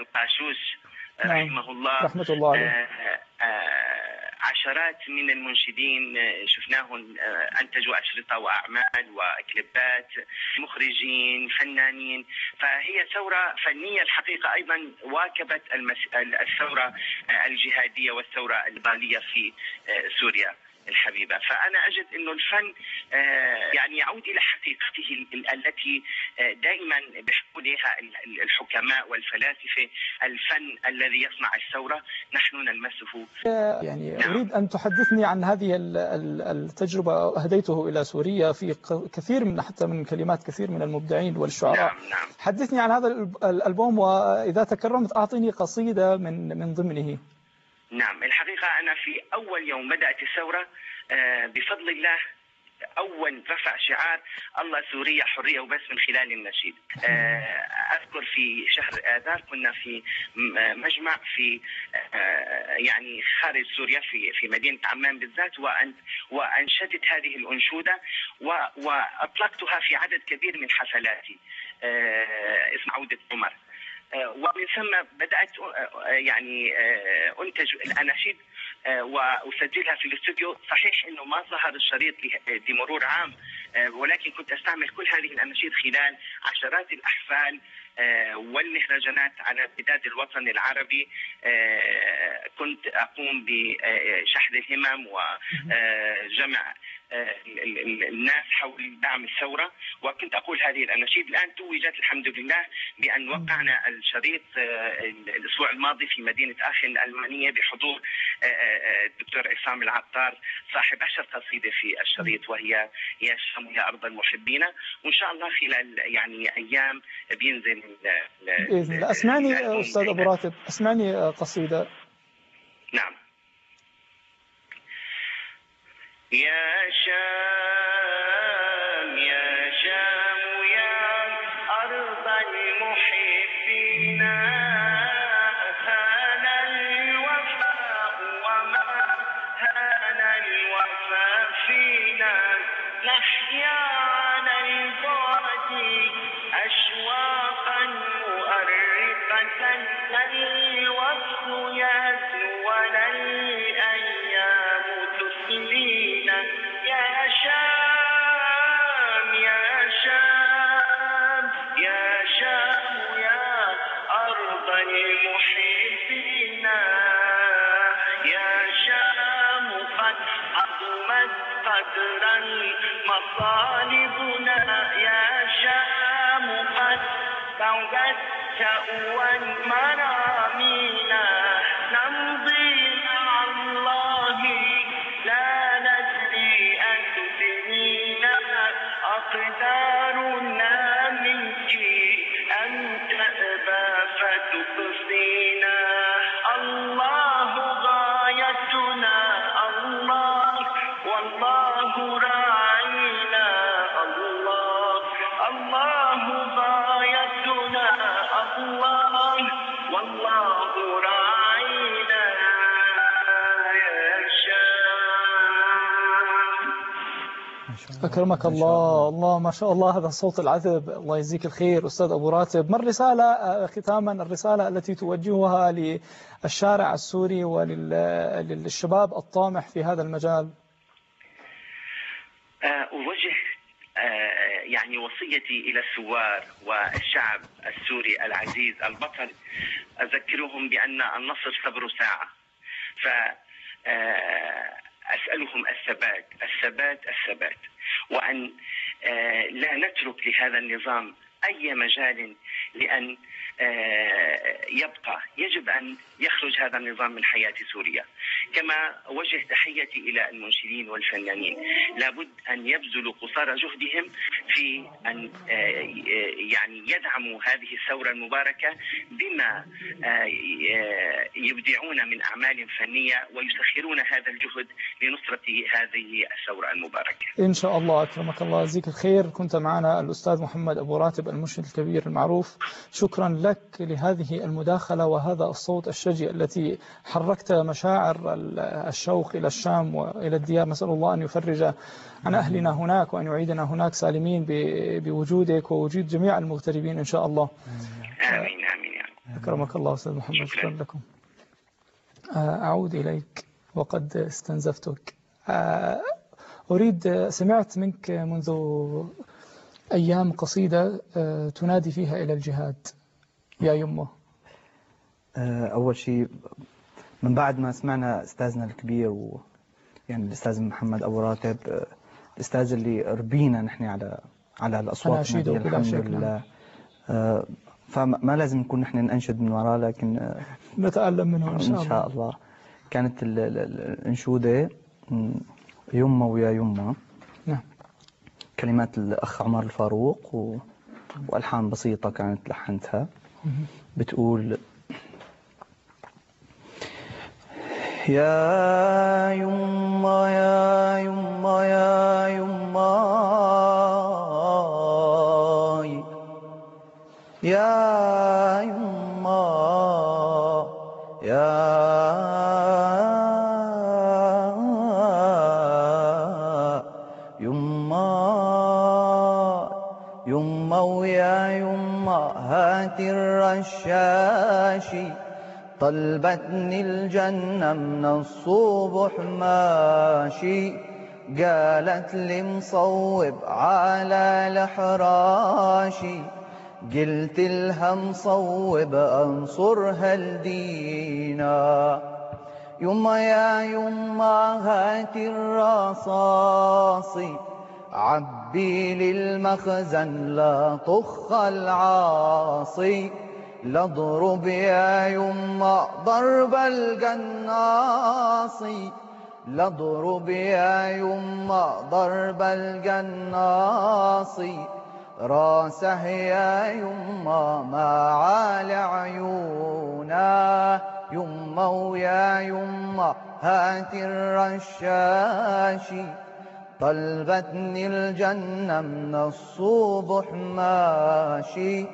القاشوش نعم. رحمه الله. رحمة الله عليه. آه، آه، عشرات من المنشدين آه، شفناهم انتجوا أشرطة وأعمال وكليبات مخرجين فنانين. فهي ثورة فنية الحقيقة أيضا واكبت المس... الثورة الجهادية والثورة البالية في سوريا. الحبيبة. فأنا أجد إنه الفن آه، يعني يعود إلى حقيقته ال- ال- التي آه، دائما بيحكوا لها ال- ال- الحكماء والفلاسفة. الفن الذي يصنع الثورة نحن نلمسه. يعني أريد أن تحدثني عن هذه ال- ال- التجربة. أهديته إلى سوريا في كثير من حتى من كلمات كثير من المبدعين والشعراء. نعم نعم. حدثني عن هذا الألبوم وإذا تكرمت أعطيني قصيدة من من ضمنه. نعم الحقيقة أنا في أول يوم بدأت الثورة آه، بفضل الله أول رفع شعار الله سوريا حرية وبس من خلال النشيد. آه، أذكر في شهر آذار كنا في م- مجمع في آه، يعني خارج سوريا في في مدينة عمان بالذات وأن- وأنشدت هذه الأنشودة و- وأطلقتها في عدد كبير من حفلاتي. آه، اسم عودة عمر. آه، ومن ثم بدأت آه، آه، يعني آه، أنتج الأناشيد آه، وأسجلها في الاستوديو. صحيح إنه ما ظهر الشريط لمرور عام آه، ولكن كنت أستعمل كل هذه الأناشيد خلال عشرات الأحفال آه، والمهرجانات على امتداد الوطن العربي. آه، كنت أقوم بشحذ الهمم وجمع آه، الناس حول دعم الثورة. وكنت أقول هذه الأناشيد الآن توجت الحمد لله بأن وقعنا الشريط آه، ال- الأسبوع الماضي في مدينة آخن الألمانية بحضور آه، آه، الدكتور عصام العطار صاحب عشر قصيده في الشريط وهي يا شام يا أرض المحبين. وإن شاء الله خلال يعني أيام بينزل بإذن الله. الألبوم أستاذ أبو بإذن راتب أسمعني قصيدة. نعم. يا شام يا قدرا مطالبنا يا شام قد بغت شأوا مرامينا. نمضي مع الله لا ندري أن أقدارنا من جيل أكرمك الله. الله. ما شاء الله هذا الصوت العذب. الله يجزيك الخير أستاذ أبو راتب. ما الرسالة آه، ختاما الرسالة التي توجهها للشارع السوري وللشباب الطامح في هذا المجال؟ آه، أوجه آه، يعني وصيتي إلى الثوار والشعب السوري العزيز البطل. أذكرهم بأن النصر صبر ساعة. ف أسألهم الثبات. الثبات الثبات. وأن آه، لا نترك لهذا النظام أي مجال لأن يبقى يجب أن يخرج هذا النظام من حياة سوريا. كما وجه تحيتي إلى المنشدين والفنانين. لابد أن يبذلوا قصارى جهدهم في أن آه، يعني يدعموا هذه الثورة المباركة بما آه، آه، يبدعون من أعمال فنية ويسخرون هذا الجهد لنصرة هذه الثورة المباركة. إن شاء الله أكرمك الله يجزيك الخير. كنت معنا الأستاذ محمد أبو راتب المرشد الكبير المعروف. شكرا لك. لهذه المداخلة وهذا الصوت الشجي التي حركت مشاعر ال- الشوق إلى الشام وإلى الديار. نسأل الله أن يفرج عن أهلنا هناك وأن يعيدنا هناك سالمين بوجودك ووجود جميع المغتربين إن شاء الله. آمين آمين. أكرمك الله أستاذ محمد شكرا. لكم. آه، أعود إليك وقد استنزفتك. آه، أريد سمعت منك منذ أيام قصيدة آه، تنادي فيها إلى الجهاد. يا يمه آه، أول شيء من بعد ما سمعنا أستاذنا الكبير و يعني الأستاذ محمد أبو راتب آه، الأستاذ اللي ربينا نحن على على الأصوات الحمد نعم. لله. آه، فما ما لازم نكون نحن ننشد من وراه لكن نتألم منه إن شاء الله. إن شاء الله. كانت ال- ال- ال- الأنشودة يمه ويا يمه نعم. كلمات الأخ عمر الفاروق و... وألحان بسيطة كانت لحنتها. بتقول يا يما يا يما يا يما يا هات الرشاشي طلبتني الجنة من الصبح ماشي قالت لي مصوب على الحراشي قلت لها مصوب أنصرها لدينا يما يا يما هاتي الرصاصي عبي للمخزن لا طخ العاصي. لاضرب يا يما ضرب القناصي لاضرب يا يما ضرب القناصي راسه يا يما ما عال عيونا. يما ويا يما هات الرشاشي. طلبتني الجنة من الصبح ماشي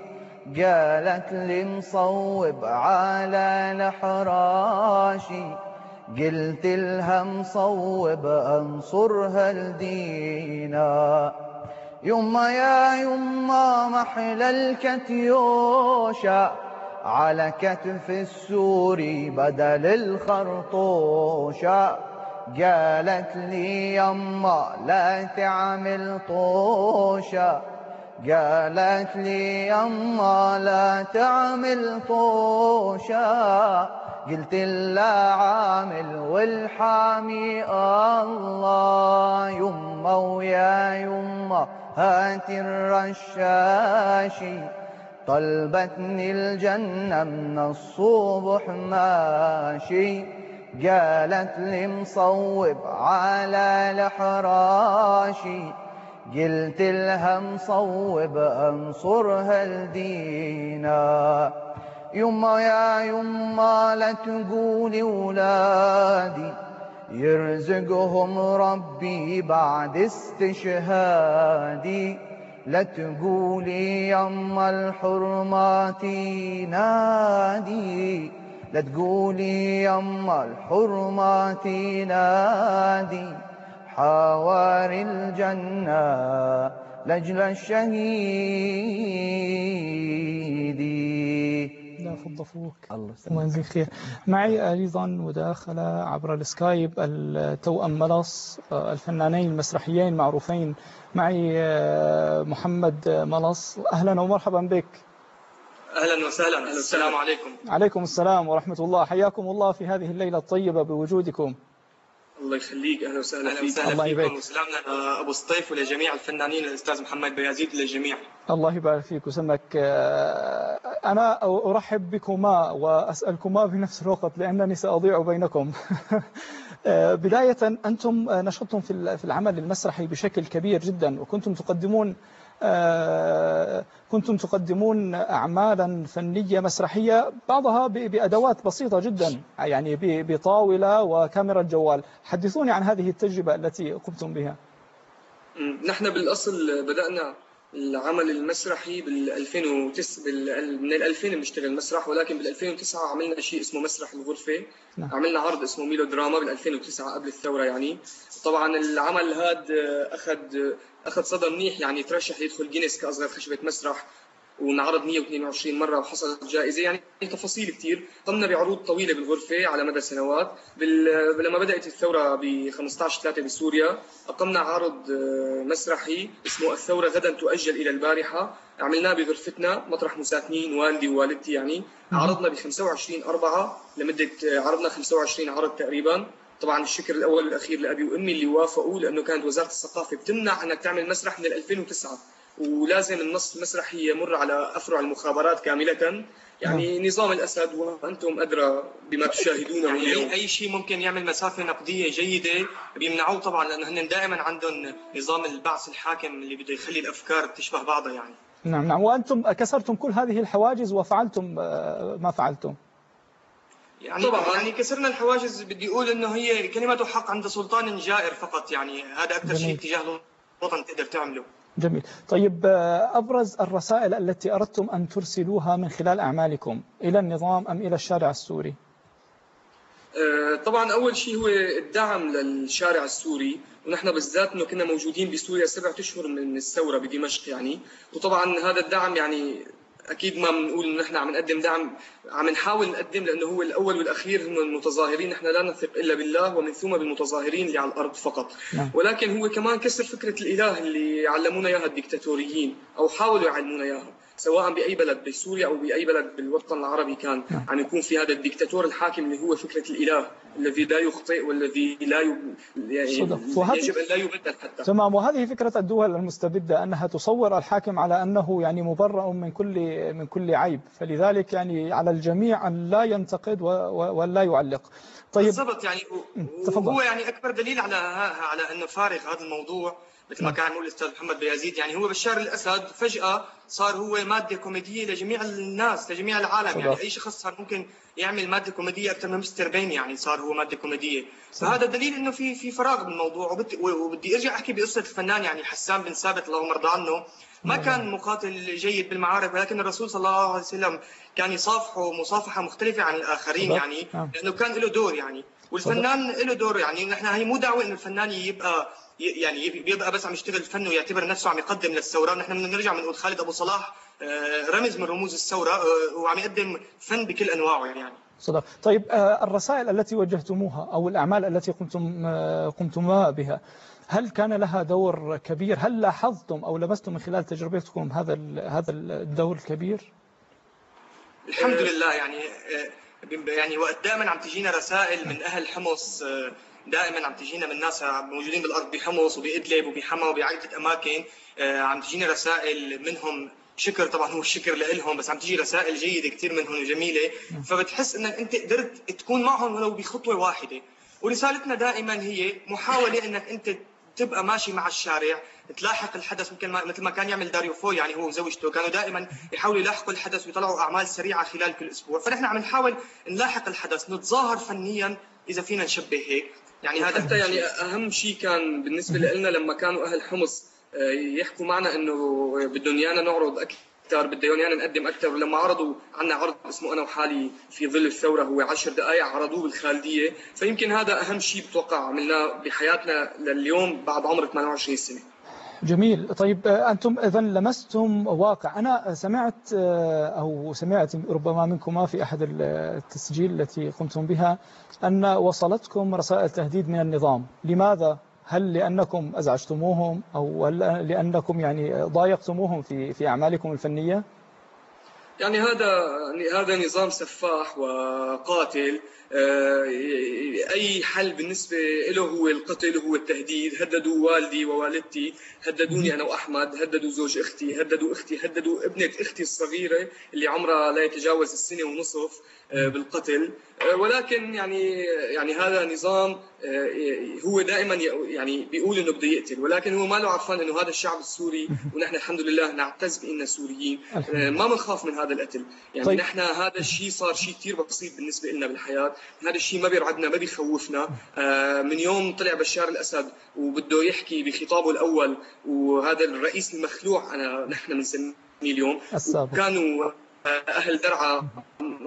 قالت لي مصوب على الحراشي قلت لها مصوب أنصرها لدينا. يما يا يما محلى الكتيوشة على كتف السوري بدل الخرطوشة. قالت لي يما لا تعمل طوشة قالت لي يما لا تعمل طوشة قلت لا عامل والحامي الله. يما ويا يما هات الرشاشي طلبتني الجنة من الصبح ماشي. قالت لي مصوب على الحراشي قلت لها مصوب انصرها لدينا يما يا يما لا تقولي ولادي يرزقهم ربي بعد استشهادي. لا تقولي يما الحرمات نادي. لا تقولي يما الحرمات نادي حواري الجنة لجل الشهيد. لا فض فوق الله يجزيك خير. معي أيضا مداخلة عبر السكايب التوأم ملص الفنانين المسرحيين المعروفين معي آه، محمد ملص. أهلا ومرحبا بك. أهلا وسهلا. السلام عليكم. عليكم السلام ورحمة الله. حياكم الله في هذه الليلة الطيبة بوجودكم. الله يخليك. أهلا وسهلا أهلا وسهلا الله فيكم يبارك. وسلامنا لابو الصيف ولجميع الفنانين. الأستاذ محمد بيازيد للجميع. الله يبارك فيك وسمك آه، أنا أرحب بكما وأسألكما في نفس الوقت لأنني سأضيع بينكم. آه، بداية أنتم آه، نشطتم في ال- في العمل المسرحي بشكل كبير جدا وكنتم تقدمون كنتم تقدمون أعمالا فنية مسرحية بعضها بأدوات بسيطة جدا يعني بطاولة وكاميرا جوال حدثوني عن هذه التجربة التي قمتم بها. نحن بالأصل بدأنا العمل المسرحي بال 2009 بال من ال 2000 بنشتغل مسرح ولكن بال 2009 عملنا شيء اسمه مسرح الغرفة. نعم. عملنا عرض اسمه ميلو دراما بال 2009 قبل الثورة يعني. طبعا العمل هذا أخذ أخذ صدى منيح يعني ترشح يدخل جينيس كأصغر خشبة مسرح وانعرض 122 مرة وحصلت جائزة. يعني تفاصيل كثير قمنا بعروض طويلة بالغرفة على مدى سنوات بال... لما بدأت الثورة ب 15 3 بسوريا أقمنا عرض آه، مسرحي اسمه الثورة غدا تؤجل إلى البارحة. عملناه بغرفتنا مطرح مساكنين والدي ووالدتي يعني. عرضنا ب 25 4 لمدة آه، عرضنا 25 عرض تقريبا. طبعا الشكر الأول والاخير لأبي وأمي اللي وافقوا لأنه كانت وزارة الثقافة بتمنع إنك تعمل مسرح من 2009 ولازم النص المسرحي يمر على أفرع المخابرات كاملة. يعني نظام الأسد وأنتم أدرى بما تشاهدونه يعني اليوم. اي أي شيء ممكن يعمل مسافة نقدية جيدة بيمنعوه طبعا لأنه هن دائما عندهم نظام البعث الحاكم اللي بده يخلي الأفكار تشبه بعضها يعني. نعم نعم. وأنتم كسرتم كل هذه الحواجز وفعلتم آه، ما فعلتم. يعني طبعا. يعني كسرنا الحواجز بدي أقول إنه هي كلمته حق عند سلطان جائر فقط يعني هذا أكثر شيء. اتجاه الوطن تقدر تعمله. جميل. طيب آه، أبرز الرسائل التي أردتم أن ترسلوها من خلال أعمالكم إلى النظام أم إلى الشارع السوري؟ آه، طبعا أول شيء هو الدعم للشارع السوري ونحن بالذات إنه كنا موجودين بسوريا سبعة أشهر من الثورة بدمشق يعني. وطبعا هذا الدعم يعني أكيد ما بنقول إنه نحن عم نقدم دعم عم نحاول نقدم لأنه هو الأول والأخير هم المتظاهرين نحن لا نثق إلا بالله ومن ثم بالمتظاهرين اللي على الأرض فقط نعم. ولكن هو كمان كسر فكرة الإله اللي علمونا إياها الدكتاتوريين أو حاولوا يعلمونا إياها سواء بأي بلد بسوريا أو بأي بلد بالوطن العربي كان عم يكون في هذا الدكتاتور الحاكم اللي هو فكرة الإله الذي لا يخطئ والذي لا ي... يعني. وهذا- يجب أن لا يبدل حتى. تمام. وهذه فكرة الدول المستبدة أنها تصور الحاكم على أنه يعني مبرأ من كل من كل عيب. فلذلك يعني على الجميع أن لا ينتقد و- و- ولا يعلق. طيب. بالضبط يعني و- تفضل. وهو يعني أكبر دليل على على انه فارغ هذا الموضوع مثل ما كان يقول الأستاذ محمد بيازيد يعني هو بشار الأسد فجأة صار هو مادة كوميدية لجميع الناس لجميع العالم صدق. يعني أي شخص صار ممكن يعمل مادة كوميدية أكثر من مستر بين يعني صار هو مادة كوميدية فهذا دليل إنه في في فراغ بالموضوع وبت- وبدي أرجع أحكي بقصة الفنان يعني حسان بن ثابت اللهم ارضى عنه ما كان مقاتل جيد بالمعارك ولكن الرسول صلى الله عليه وسلم كان يصافحه مصافحة مختلفة عن الآخرين صدق. يعني نعم. لأنه كان له دور يعني والفنان له دور يعني نحن هي مو دعوة انه الفنان يبقى يعني يبقى بس عم يشتغل فن ويعتبر نفسه عم يقدم للثورة. نحن بدنا نرجع بنقول خالد أبو صلاح آه، رمز من رموز الثورة آه، وعم يقدم فن بكل أنواعه يعني. صدق. طيب آه، الرسائل التي وجهتموها أو الأعمال التي قمتم آه، قمتم بها هل كان لها دور كبير؟ هل لاحظتم أو لمستم من خلال تجربتكم هذا هذا الدور الكبير؟ الحمد لله يعني يعني وقت دائما عم تجينا رسائل من أهل حمص آه، دائما عم تجينا من ناس موجودين بالأرض بحمص وبإدلب وبحما وبعدة أماكن آه، عم تجينا رسائل منهم. شكر طبعا هو الشكر لهم بس عم تيجي رسائل جيدة كثير منهم وجميلة. فبتحس إنك أنت قدرت تكون معهم ولو بخطوة واحدة. ورسالتنا دائما هي محاولة إنك أنت تبقى ماشي مع الشارع تلاحق الحدث ممكن ما مثل ما كان يعمل داريو فو يعني هو وزوجته كانوا دائما يحاولوا يلاحقوا الحدث ويطلعوا أعمال سريعة خلال كل أسبوع. فنحن عم نحاول نلاحق الحدث نتظاهر فنيا إذا فينا نشبه هيك. يعني هذا حتى يعني أهم شيء كان بالنسبة لنا لما كانوا أهل حمص آه، يحكوا معنا إنه بدهم إيانا نعرض أكثر بدهم ايانا نقدم أكثر ولما عرضوا عنا عرض اسمه أنا وحالي في ظل الثورة هو 10 دقائق عرضوه بالخالديه فيمكن هذا أهم شيء بتوقع عملناه بحياتنا لليوم بعد عمر 28 سنة. جميل. طيب آه، أنتم إذا لمستم واقع. أنا سمعت آه، أو سمعت ربما منكم في أحد التسجيل التي قمتم بها أن وصلتكم رسائل تهديد من النظام. لماذا؟ هل لأنكم أزعجتموهم أو هل لأنكم يعني ضايقتموهم في في أعمالكم الفنية؟ يعني هذا هذا نظام سفاح وقاتل آه، أي حل بالنسبة له هو القتل هو التهديد هددوا والدي ووالدتي هددوني أنا وأحمد هددوا زوج أختي هددوا أختي هددوا ابنة أختي الصغيرة اللي عمرها لا يتجاوز السنة ونصف آه، بالقتل ولكن يعني يعني هذا نظام آه، هو دائما يعني بيقول إنه بده يقتل ولكن هو ما له عرفان إنه هذا الشعب السوري ونحن الحمد لله نعتز بإننا سوريين ما بنخاف من هذا القتل. يعني طيب. نحن هذا الشيء صار شيء كثير بسيط بالنسبة لنا بالحياة هذا الشيء ما بيرعبنا ما بيخوفنا من يوم طلع بشار الأسد وبده يحكي بخطابه الأول وهذا الرئيس المخلوع أنا نحن بنسميه اليوم كانوا أهل درعا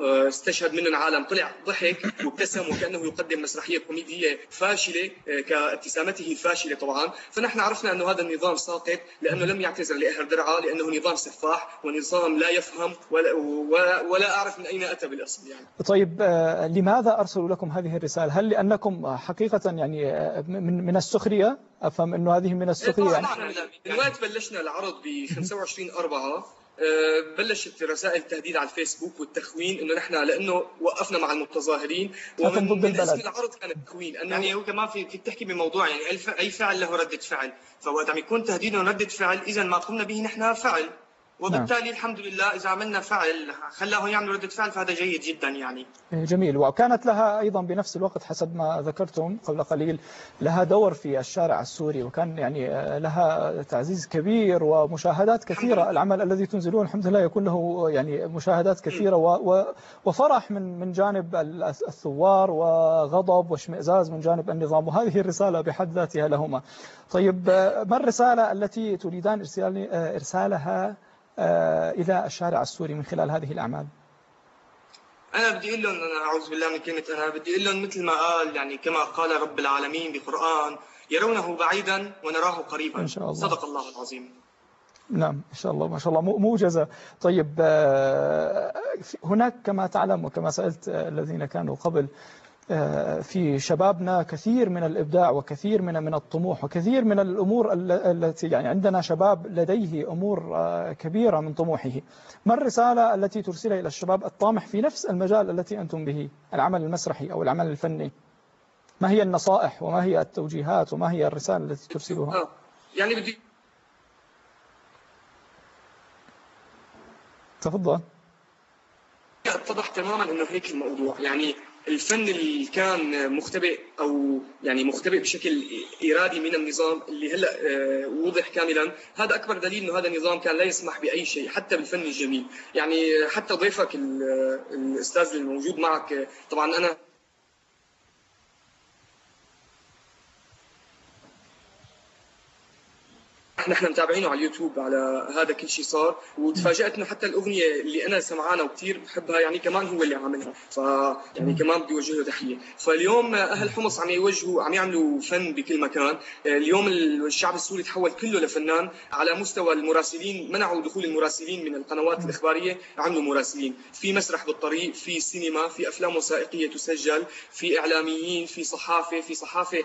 آه، استشهد منهم عالم طلع ضحك وابتسم وكأنه يقدم مسرحية كوميدية فاشلة آه، كابتسامته الفاشلة طبعا. فنحن عرفنا أنه هذا النظام ساقط لأنه لم يعتذر لأهل درعا لأنه نظام سفاح ونظام لا يفهم ولا, ولا, ولا أعرف من أين أتى بالأصل يعني. طيب آه، لماذا ارسلوا لكم هذه الرسالة؟ هل لأنكم حقيقة يعني من من السخرية؟ أفهم أنه هذه من السخرية. يعني من وقت بلشنا العرض ب 25 4 آه، بلشت رسائل تهديد على الفيسبوك والتخوين إنه نحن لأنه وقفنا مع المتظاهرين ومن ضد البلد اسم العرض كان التخوين. يعني هو كمان في في تحكي بموضوع يعني أي فعل له ردة فعل. فوقت عم يكون تهديد وردة فعل. اذا ما قمنا به نحن فعل. وبالتالي نعم. الحمد لله إذا عملنا فعل خلاهم يعملوا ردة فعل فهذا جيد جدا يعني. إيه، جميل. وكانت لها أيضا بنفس الوقت حسب ما ذكرتم قبل قليل لها دور في الشارع السوري وكان يعني آه، لها تعزيز كبير ومشاهدات كثيرة. العمل الذي تنزلون الحمد لله يكون له يعني مشاهدات كثيرة وفرح من من جانب الثوار وغضب واشمئزاز من جانب النظام. وهذه الرسالة بحد ذاتها لهما. طيب آه، ما الرسالة التي تريدان آه، إرسالها آه، إلى الشارع السوري من خلال هذه الأعمال. أنا بدي أقول لهم أنا أعوذ بالله من كلمة أنا بدي أقول لهم مثل ما قال يعني كما قال رب العالمين بالقرآن يرونه بعيدا ونراه قريبا. إن شاء الله. صدق الله العظيم. نعم إن شاء الله ما شاء الله. موجزة طيب آه، هناك كما تعلم وكما سألت الذين كانوا قبل آه، في شبابنا كثير من الإبداع وكثير من من الطموح وكثير من الأمور التي يعني عندنا شباب لديه أمور آه، كبيرة من طموحه. ما الرسالة التي ترسلها إلى الشباب الطامح في نفس المجال التي أنتم به؟ العمل المسرحي أو العمل الفني. ما هي النصائح وما هي التوجيهات وما هي الرسالة التي ترسلها؟ آه، يعني بدي تفضل. اتضح تماما إنه هيك الموضوع. يعني الفن اللي كان مختبئ أو يعني مختبئ بشكل ارادي من النظام اللي هلأ آه، وضح كاملا هذا أكبر دليل إنه هذا النظام كان لا يسمح بأي شيء حتى بالفن الجميل. يعني حتى ضيفك الأستاذ الموجود معك طبعا أنا نحن متابعينه على اليوتيوب على هذا كل شيء صار. وتفاجأت إنه حتى الأغنية اللي أنا سمعانها وكثير بحبها يعني كمان هو اللي عاملها. ف يعني كمان بدي اوجه له تحية. فاليوم أهل حمص عم يوجهوا عم يعملوا فن بكل مكان. اليوم الشعب السوري تحول كله لفنان على مستوى المراسلين منعوا دخول المراسلين من القنوات الإخبارية عملوا مراسلين. في مسرح بالطريق في سينما في أفلام وثائقية تسجل في إعلاميين في صحافة في صحافة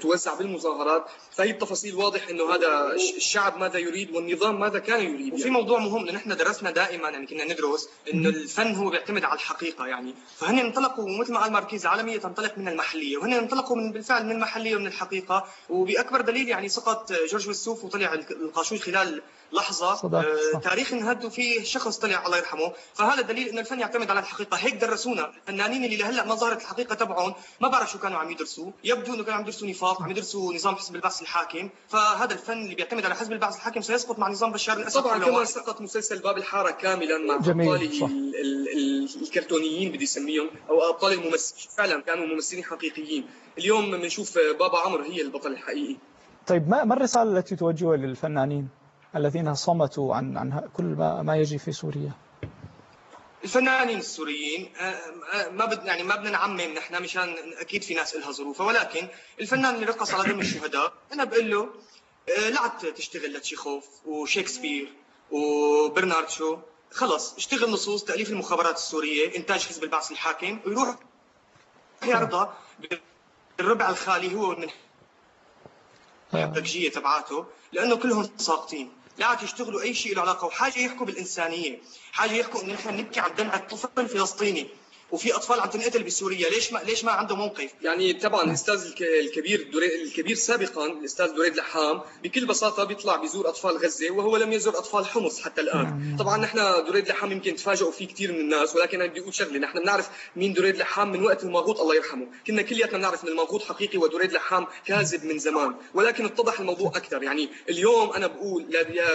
توزع بالمظاهرات. فهي التفاصيل واضح إنه هذا الش- الشعب ماذا يريد والنظام ماذا كان يريد. وفي يعني. موضوع مهم لأن إحنا درسنا دائما يعني كنا ندرس إنه الفن هو بيعتمد على الحقيقة يعني. فهن انطلقوا مثل ما قال ماركيز العالميه تنطلق من المحلية وهن انطلقوا من بالفعل من المحلية ومن الحقيقة. وبأكبر دليل يعني سقط جورج وسوف وطلع القاشوش خلال لحظة صدق، آه، صح. تاريخ انهد وفي شخص طلع الله يرحمه. فهذا دليل انه الفن يعتمد على الحقيقة. هيك درسونا الفنانين اللي لهلا ما ظهرت الحقيقة تبعهم. ما بعرف شو كانوا عم يدرسوا. يبدو إنه كانوا عم يدرسوا نفاق عم يدرسوا نظام حزب البعث الحاكم. فهذا الفن اللي بيعتمد على حزب البعث الحاكم سيسقط مع نظام بشار الأسد طبعا واحد. سقط مسلسل باب الحارة كاملا مع جميل، ابطاله صح. ال- ال- ال- الكرتونيين بدي أسميهم أو أبطال الممثلين. فعلا كانوا ممثلين حقيقيين. اليوم بنشوف بابا عمرو هي البطل الحقيقي. طيب ما ما الرسالة التي توجهها للفنانين؟ الذين صمتوا عن عن كل ما ما يجري في سوريا. الفنانين السوريين آه، آه، ما بدنا يعني ما بدنا نعمم نحن مشان أكيد في ناس لها ظروفها ولكن الفنان اللي رقص على دم الشهداء أنا بقول له آه، لا تشتغل لتشيخوف وشكسبير وبرنارد شو خلص اشتغل نصوص تأليف المخابرات السورية إنتاج حزب البعث الحاكم ويروح يعرضها بالربع الخالي هو من الضجيه تبعاته لأنه كلهم ساقطين. لا عاد يشتغلوا أي شيء له علاقة. وحاجة يحكوا بالانسانيه حاجة يحكوا انه نحن نبكي عن دمع طفل فلسطيني وفي أطفال عم تنقتل بسوريا ليش ما ليش ما عنده موقف؟ يعني طبعا الأستاذ الك- الكبير. الكبير سابقا الأستاذ دريد لحام بكل بساطة بيطلع بيزور أطفال غزة وهو لم يزور أطفال حمص حتى الآن. طبعا نحن دريد لحام يمكن تفاجئوا فيه كثير من الناس ولكن أنا بدي أقول شغلة. نحن بنعرف مين دريد لحام من وقت الماغوط الله يرحمه. كنا كلياتنا بنعرف إن الماغوط حقيقي ودريد لحام كاذب من زمان. ولكن اتضح الموضوع أكثر. يعني اليوم أنا بقول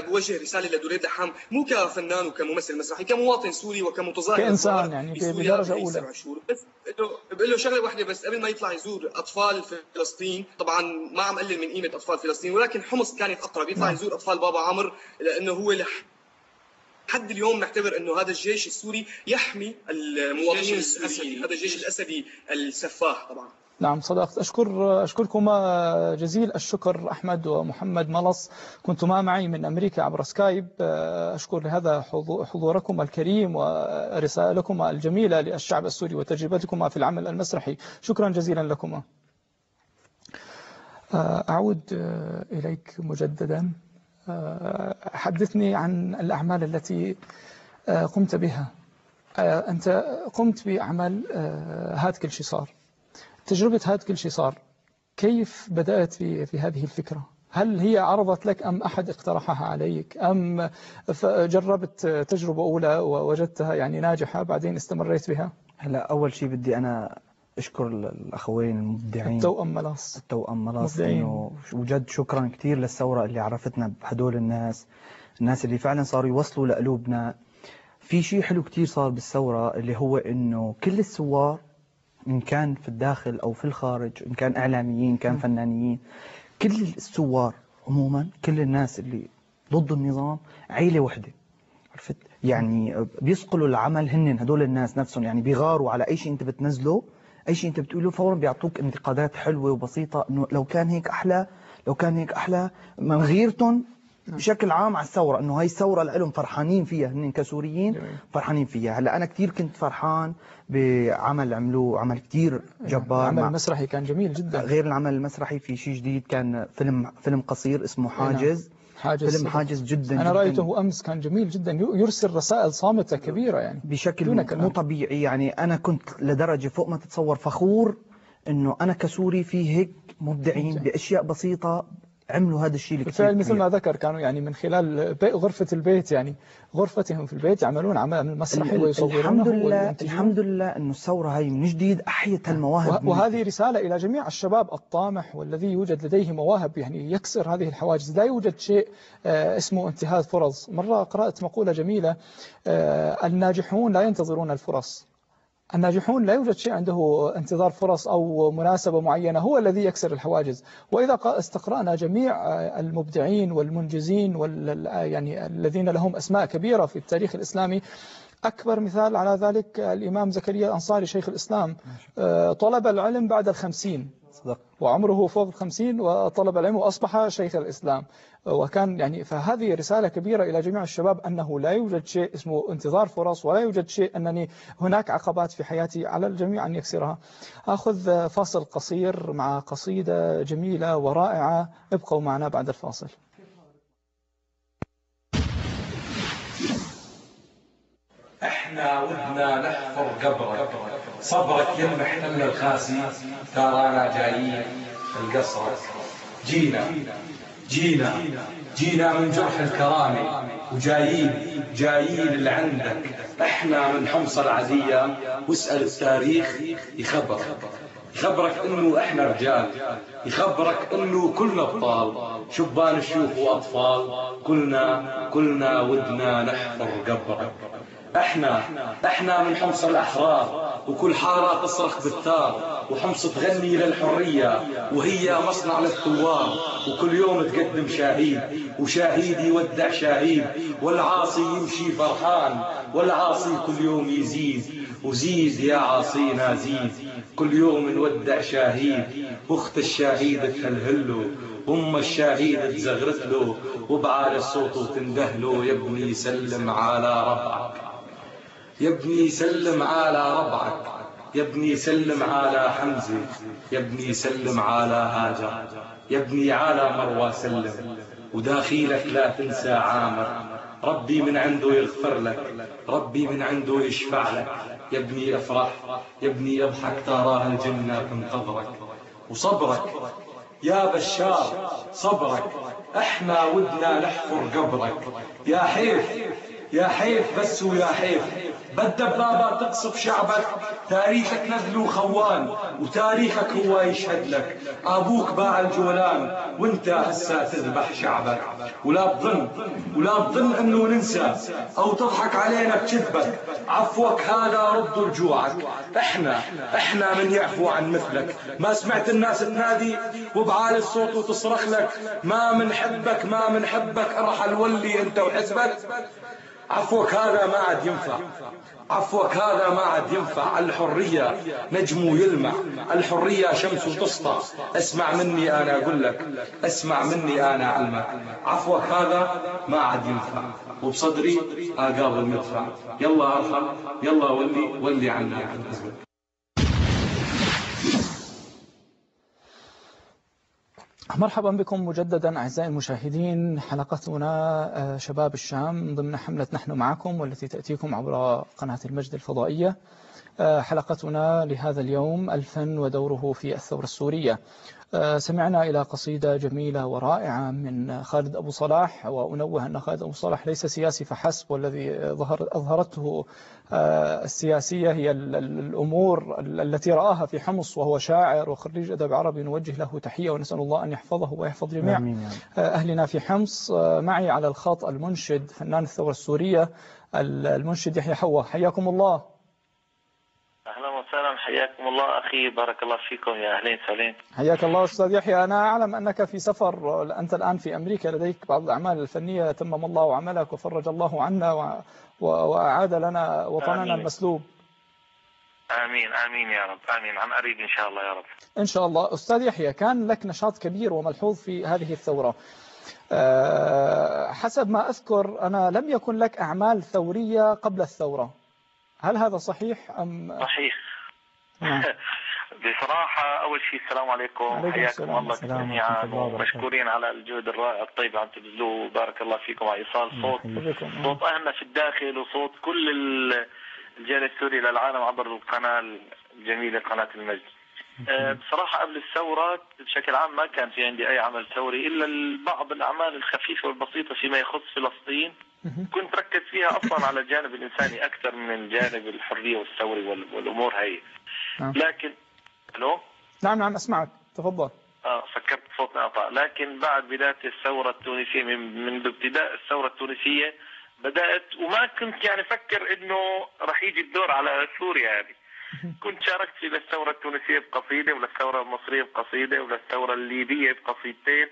بوجه رسالة لدريد لحام مو كفنان وكممثل مسرحي كمواطن سوري وكمتظاهر كإنسان ظهر يعني بسوريا. أولى. سبع شهور بس بقول له- بقول له شغلة واحدة بس قبل ما يطلع يزور أطفال فلسطين طبعا ما عم قلل من قيمة أطفال فلسطين ولكن حمص كانت أقرب يطلع نعم. يزور أطفال بابا عمرو لأنه هو لح حد اليوم نعتبر إنه هذا الجيش السوري يحمي المواطنين. السوريين هذا الجيش الأسدي السفاح طبعا نعم صدقت. أشكر أشكركما جزيل الشكر أحمد ومحمد ملص. كنتما معي من أمريكا عبر سكايب. أشكر لهذا حضو- حضوركم الكريم ورسائلكما الجميلة للشعب السوري وتجربتكما في العمل المسرحي. شكرا جزيلا لكما. أعود إليك مجددا. حدثني عن الأعمال التي قمت بها. أنت قمت بأعمال هات كل شي صار. تجربة هات كل شي صار. كيف بدأت في, في هذه الفكرة؟ هل هي عرضت لك أم أحد اقترحها عليك؟ أم جربت تجربة أولى ووجدتها يعني ناجحة بعدين استمريت بها؟ هلا أول شيء بدي أنا أشكر الأخوين المبدعين. التوأم ملاص. التوأم ملاص. إنه وجد شكرا كثير للثورة اللي عرفتنا بهدول الناس الناس اللي فعلا صاروا يوصلوا لقلوبنا. في شيء حلو كثير صار بالثورة اللي هو إنه كل الثوار إن كان في الداخل أو في الخارج إن كان إعلاميين إن كان فنانين كل الثوار عموما كل الناس اللي ضد النظام عيلة وحدة عرفت؟ يعني بيصقلوا العمل هن هدول الناس نفسهم يعني بيغاروا على أي شيء أنت بتنزله أي شيء أنت بتقوله فورا بيعطوك انتقادات حلوة وبسيطة إنه لو كان هيك أحلى لو كان هيك أحلى من غيرتهم بشكل عام على الثورة إنه هاي الثورة لهم فرحانين فيها هن كسوريين فرحانين فيها. هلأ أنا كثير كنت فرحان بعمل عملوه عمل كثير جبار العمل مع- المسرحي كان جميل جدا. غير العمل المسرحي في شيء جديد كان فيلم فيلم قصير اسمه نعم. حاجز. حاجز. فيلم حاجز جدا أنا جداً. رأيته أمس كان جميل جدا. يرسل رسائل صامتة كبيرة يعني. بشكل. مو طبيعي. يعني أنا كنت لدرجة فوق ما تتصور فخور إنه أنا كسوري في هيك مبدعين بأشياء بسيطة عملوا هذا الشيء بالفعل مثل. ما ذكر كانوا يعني من خلال غرفة البيت يعني غرفتهم في البيت يعملون عمل مسرحي ويصورونه الحمد لله. الحمد لله انه الثورة هاي من جديد وه- من وهذه رسالة إلى جميع الشباب الطامح والذي يوجد لديه مواهب يعني يكسر هذه الحواجز لا يوجد شيء آه، اسمه انتهاز فرص مرة قرأت مقولة جميلة آه، الناجحون لا ينتظرون الفرص الناجحون لا يوجد شيء عنده انتظار فرص أو مناسبة معينة هو الذي يكسر الحواجز. وإذا استقرأنا جميع آه، المبدعين والمنجزين وال يعني الذين لهم أسماء كبيرة في التاريخ الإسلامي أكبر مثال على ذلك الإمام زكريا الأنصاري شيخ الإسلام. آه، طلب العلم بعد الخمسين. صدق. وعمره فوق الخمسين وطلب العلم وأصبح شيخ الإسلام. وكان يعني فهذه رسالة كبيرة إلى جميع الشباب أنه لا يوجد شيء اسمه انتظار فرص ولا يوجد شيء أنني هناك عقبات في حياتي على الجميع أن يكسرها. أخذ فاصل قصير مع قصيدة جميلة ورائعة. ابقوا معنا بعد الفاصل. إحنا ودنا نحفر قبرك. صبرك يا المحتل الخاسي ترانا جايين القصر. جينا جينا جينا من جرح الكرامة وجايين جايين لعندك. إحنا من حمص العزية واسأل التاريخ يخبرك. يخبرك انه إحنا رجال. يخبرك انه كلنا ابطال شبان الشيوخ واطفال. كلنا كلنا ودنا نحفر قبرك. إحنا إحنا من حمص الاحرار وكل حارة تصرخ بالثار وحمص تغني للحرية وهي مصنع للثوار وكل يوم تقدم شهيد وشهيد يودع شهيد والعاصي يمشي فرحان والعاصي كل يوم يزيد وزيد يا عاصينا زيد كل يوم نودع شهيد واخت الشهيد تهلهله أم الشهيد تزغرت له وبعالي الصوت وتندهله يا ابني سلم على ربعك. يا ابني سلم على ربعك يا ابني سلم على حمزة يا ابني سلم على هاجر يا ابني على مروى سلم. وداخيلك لا تنسى عامر ربي من عنده يغفر لك ربي من عنده يشفع لك. يا ابني افرح يا ابني اضحك تراه الجنة تنتظرك وصبرك يا بشار صبرك إحنا ودنا نحفر قبرك. يا حيف يا حيف بس ويا حيف. بالدبابة تقصف شعبك تاريخك نذل خوان وتاريخك هو يشهد لك. أبوك باع الجولان وانت هسا تذبح شعبك. ولا تظن ولا تظن إنه ننسى أو تضحك علينا بكذبك. عفوك هذا رد لجوعك إحنا إحنا من يعفو عن مثلك. ما سمعت الناس تنادي وبعالي الصوت وتصرخ لك ما منحبك ما منحبك ارحل ولي انت وحزبك. عفوك هذا ما عاد ينفع. عفوك هذا ما عاد ينفع. الحرية نجم يلمع. الحرية شمس تسطع اسمع مني أنا أقول لك. اسمع مني أنا علمك عفوك هذا ما عاد ينفع. وبصدري أقابل مدفع. يلا أرحم. يلا ولي. ولي عنا مرحبا بكم مجددا أعزائي المشاهدين. حلقتنا آه، شباب الشام ضمن حملة نحن معكم والتي تأتيكم عبر قناة المجد الفضائية. حلقتنا لهذا اليوم الفن ودوره في الثورة السورية. آه، سمعنا إلى قصيدة جميلة ورائعة من خالد أبو صلاح وأنوه أن خالد أبو صلاح ليس سياسي فحسب والذي ظهر أظهرته آه، السياسية هي الأمور التي رآها في حمص وهو شاعر وخريج أدب عربي. نوجه له تحية ونسأل الله أن يحفظه ويحفظ جميع أهلنا في حمص. معي على الخط المنشد فنان الثورة السورية المنشد يحيى حوا حياكم الله. وسهلا حياكم الله أخي بارك الله فيكم يا أهلين سهلين. حياك الله أستاذ يحيى. أنا أعلم أنك في سفر أنت الآن في أمريكا لديك بعض الأعمال الفنية تمم الله عملك وفرج الله عنا و... و... وأعاد لنا وطننا آمين. المسلوب. آمين آمين يا رب آمين. عن قريب إن شاء الله يا رب. إن شاء الله. أستاذ يحيى كان لك نشاط كبير وملحوظ في هذه الثورة. أه حسب ما أذكر أنا لم يكن لك أعمال ثورية قبل الثورة. هل هذا صحيح أم صحيح. بصراحة أول شيء السلام عليكم. حياكم الله جميعا. ومشكورين على الجهد الرائع الطيب عم تبذلوه بارك الله فيكم على إيصال صوت. صوت أهلنا في الداخل وصوت كل الجالية السوري للعالم عبر القناة الجميلة قناة المجد. أه، بصراحة قبل الثورة بشكل عام ما كان في عندي أي عمل ثوري إلا بعض الأعمال الخفيفة والبسيطة فيما يخص فلسطين. كنت ركز فيها أصلا على الجانب الإنساني أكثر من الجانب الحرية والثوري والأمور هي. نعم. لكن ألو؟ نعم نعم أسمعك. تفضل. آه فكرت صوتنا قطع لكن بعد بداية الثورة التونسية من منذ ابتداء الثورة التونسية بدأت وما كنت يعني أفكر إنه راح يجي الدور على سوريا هذه. كنت شاركت في الثورة التونسية بقصيدة وللثوره المصرية بقصيدة وللثوره الليبية بقصيدتين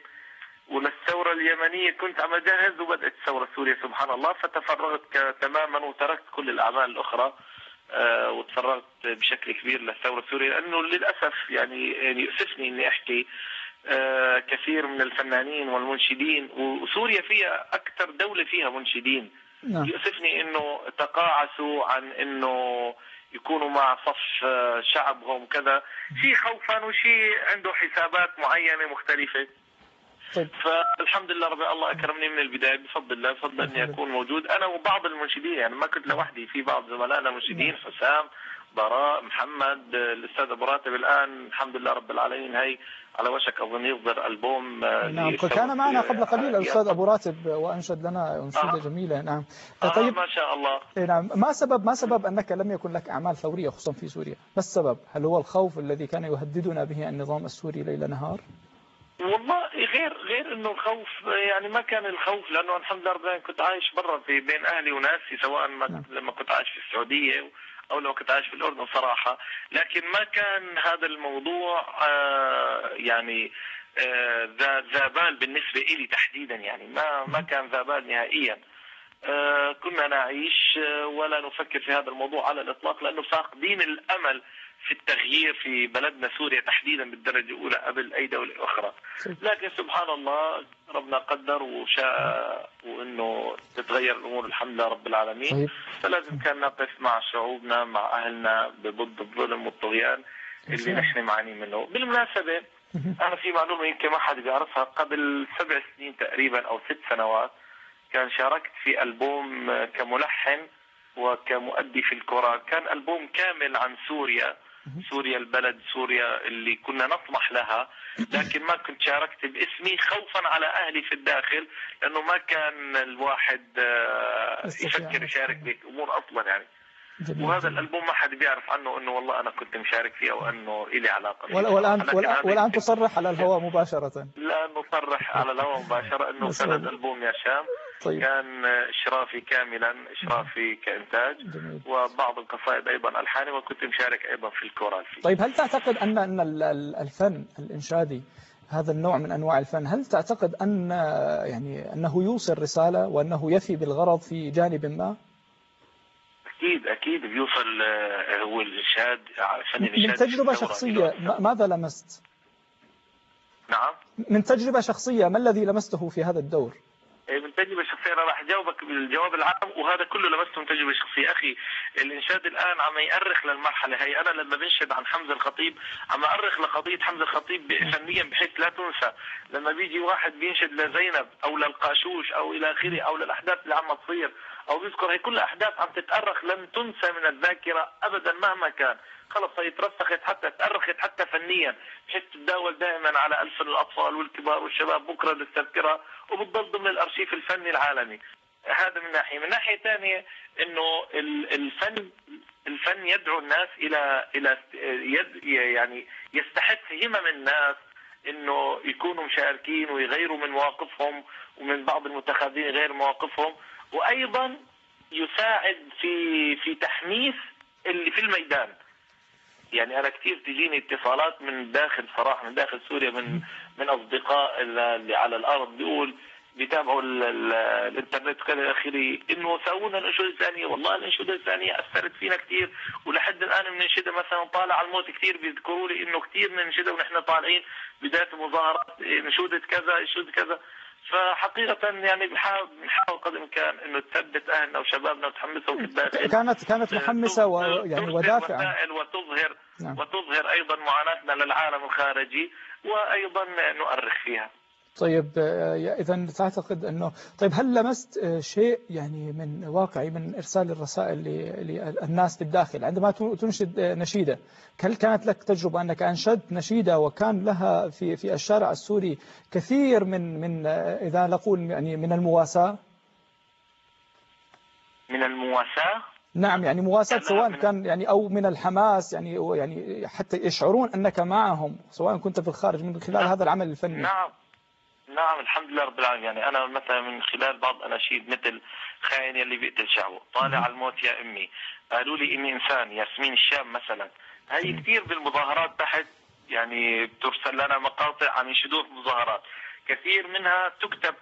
وللثورة اليمنية. كنت عم أجهز وبدأت الثورة السورية سبحان الله. فتفرغت تماما وتركت كل الأعمال الأخرى. آه، وتفرغت بشكل كبير للثورة السورية لأنه للأسف يعني يعني يؤسفني إني أحكي آه، كثير من الفنانين والمنشدين وسوريا فيها أكثر دولة فيها منشدين. نعم. يؤسفني إنه تقاعسوا عن إنه يكونوا مع صف آه، شعبهم كذا. شيء خوفا وشيء عنده حسابات معينة مختلفة. طيب. فالحمد لله رب الله أكرمني من البداية. بفضل الله بفضل اني اكون موجود. أنا وبعض المنشدين يعني ما كنت لوحدي في بعض زملائنا منشدين نعم. حسام براء محمد الأستاذ أبو راتب الآن. الحمد لله رب العالمين. هي على وشك أظن يصدر ألبوم آه، نعم كان معنا قبل قليل الأستاذ أبو راتب وأنشد لنا انشوده آه. جميلة. نعم. آه طيب. ما شاء الله. إيه، نعم. ما سبب ما سبب أنك لم يكن لك أعمال ثورية خصوصا في سوريا؟ ما السبب؟ هل هو الخوف الذي كان يهددنا به النظام السوري ليل نهار؟ والله غير غير إنه الخوف يعني ما كان الخوف لأنه الحمد لله رب كنت عايش برا في بين أهلي وناسي سواء ما نعم. لما كنت عايش في السعودية أو لو كنت عايش في الأردن صراحة. لكن ما كان هذا الموضوع آه يعني آه ذا بال بالنسبة لي تحديدا يعني ما ما كان ذا بال نهائيا. آه كنا نعيش آه، ولا نفكر في هذا الموضوع على الإطلاق لأنه فاقدين الأمل في التغيير في بلدنا سوريا تحديدا بالدرجة الأولى قبل أي دولة أخرى. لكن سبحان الله ربنا قدر وشاء وإنه تتغير الأمور الحمد لله رب العالمين. فلازم كان نقف مع شعوبنا مع أهلنا ضد الظلم والطغيان اللي نحن معاني منه. بالمناسبة أنا في معلومة يمكن ما حد بيعرفها. قبل سبع سنين تقريبا أو ست سنوات كان شاركت في ألبوم كملحن وكمؤدي في الكورال كان ألبوم كامل عن سوريا. سوريا البلد سوريا اللي كنا نطمح لها لكن ما كنت شاركت باسمي خوفا على أهلي في الداخل لأنه ما كان الواحد آه، يفكر يشارك بامور أصلا يعني. جميل وهذا الألبوم ما حد بيعرف عنه إنه والله أنا كنت مشارك فيه أو إنه لي علاقة فيه. والان والان تصرح على الهواء مباشرة. لا نصرح على الهواء مباشرة إنه كان البوم يا شام. طيب. كان إشرافي كاملا إشرافي كإنتاج. جميل. وبعض القصائد أيضا الحاني وكنت مشارك أيضا في الكورال فيه. طيب هل تعتقد ان أن الفن الإنشادي هذا النوع من أنواع الفن هل تعتقد ان يعني أنه يوصل رساله وأنه يفي بالغرض في جانب ما؟ أكيد أكيد بيوصل آه، هو الإرشاد فن الارشاد من تجربة شخصية ماذا لمست؟ نعم من تجربة شخصية ما الذي لمسته في هذا الدور؟ إيه، من تجربة شخصية أنا راح أجاوبك بالجواب العام وهذا كله لمسته من تجربة شخصية. أخي الإنشاد الآن عم يأرخ للمرحلة هي. أنا لما بنشد عن حمزة الخطيب عم أرخ لقضية حمزة الخطيب فنيا بحيث لا تنسى. لما بيجي واحد بينشد لزينب أو للقاشوش أو إلى آخره أو للأحداث اللي عم تصير أو بيذكر هي كل أحداث عم تتأرخ لن تنسى من الذاكرة ابدا مهما كان. خلص هي ترسخت حتى تأرخت حتى فنيا. بحيث تتداول دائما على ألسن الأطفال والكبار والشباب بكرة للتذكرة وبتضل ضمن الأرشيف الفني العالمي. هذا من ناحية. من ناحية ثانية أنه الفن الفن يدعو الناس إلى إلى يعني يستحث همم الناس إنه يكونوا مشاركين ويغيروا من مواقفهم ومن بعض المتخذين غير مواقفهم. وأيضا يساعد في في تحميس اللي في الميدان. يعني أنا كثير تجيني اتصالات من داخل صراحة من داخل سوريا من من أصدقاء اللي على الأرض بيقول بيتابعوا الإنترنت وكذا إلى اخره إنه سوونا الانشوده الثانية والله الانشوده الثانية أثرت فينا كثير ولحد الآن بننشدها مثلا طالع على الموت كثير بيذكروا لي إنه كثير بننشدها ونحن طالعين بداية المظاهرات انشوده كذا انشوده كذا. فحقيقة يعني بنحاول قدر الإمكان إنه تثبت أهلنا وشبابنا وتحمسهم في الداخل كانت كانت محمسة ويعني ودافعة وتظهر نعم. وتظهر أيضا معاناتنا للعالم الخارجي وأيضا نؤرخ فيها. طيب آه، إذا تعتقد أنه طيب هل لمست آه، شيء يعني من واقعي من إرسال الرسائل للناس بالداخل؟ عندما تنشد آه، نشيدة هل كانت لك تجربة أنك أنشدت نشيدة وكان لها في في الشارع السوري كثير من من إذا نقول يعني من المواساة؟ من المواساة؟ نعم يعني مواساة سواء كان يعني أو من الحماس يعني يعني حتى يشعرون أنك معهم سواء كنت في الخارج من خلال نعم. هذا العمل الفني. نعم. نعم الحمد لله رب العالمين. يعني أنا مثلا من خلال بعض اناشيد مثل خاين يلي بيقتل شعبه طالع على الموت يا أمي. قالوا لي إني إنسان ياسمين الشام مثلا. هي كثير بالمظاهرات تحت يعني بترسل لنا مقاطع عم ينشدوها في المظاهرات كثير منها تكتب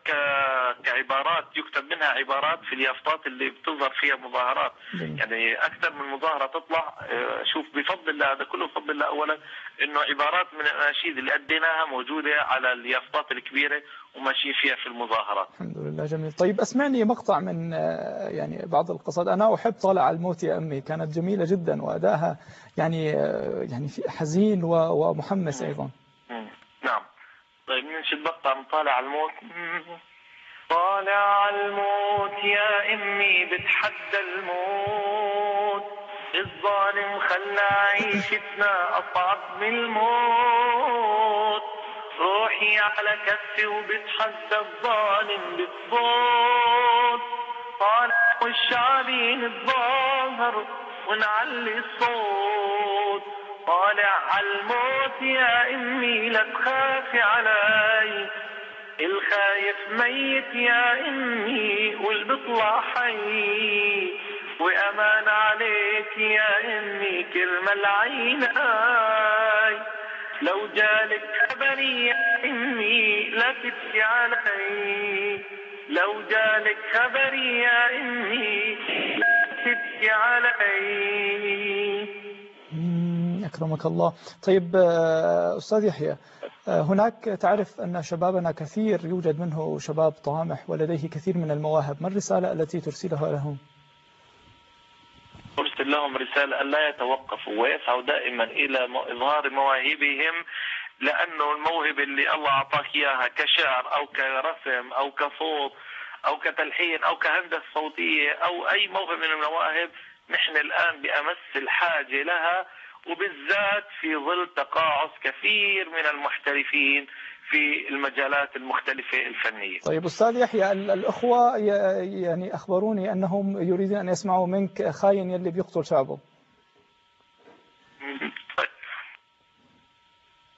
كعبارات يكتب منها عبارات في اليافطات اللي بتظهر فيها مظاهرات. يعني أكثر من مظاهرة تطلع آه، شوف بفضل الله هذا كله بفضل الله. اولا إنه عبارات من الاناشيد اللي اديناها موجودة على اليافطات الكبيرة وماشيين فيها في المظاهرات. الحمد لله جميل. طيب أسمعني مقطع من آه، يعني بعض القصائد. أنا أحب طالع الموت يا أمي كانت جميلة جدا وادائها يعني آه، يعني حزين ومحمس أيضا. نعم. طيب مقطع من طالع الموت؟ طالع الموت يا إمي بتحدى الموت. الظالم خلى عيشتنا أصعب من الموت. روحي على كفي وبتحدى الظالم بتصوت طالع والشعبين تظاهر ونعلي الصوت. طالع عالموت يا امي لا تخافي علي؟ الخايف ميت يا امي والبطلع حي وأمان عليك يا امي كرمال عيناي لو جالك خبري يا امي لا تبكي علي. لو جالك خبري يا امي لا تبكي علي. أكرمك الله. طيب آه، أستاذ يحيى آه، هناك تعرف أن شبابنا كثير يوجد منه شباب طامح ولديه كثير من المواهب. ما الرسالة التي ترسلها لهم؟ أرسل لهم رسالة أن لا يتوقفوا ويسعوا دائما إلى إظهار مواهبهم لأنه الموهبة اللي الله أعطاك إياها كشعر أو كرسم أو كصوت أو كتلحين أو كهندسة صوتية أو أي موهبة من المواهب نحن الآن بأمس الحاجة لها وبالذات في ظل تقاعس كثير من المحترفين في المجالات المختلفة الفنية. طيب أستاذ يحيى الأخوة يعني أخبروني أنهم يريدون أن يسمعوا منك خاين يلي بيقتل شعبه.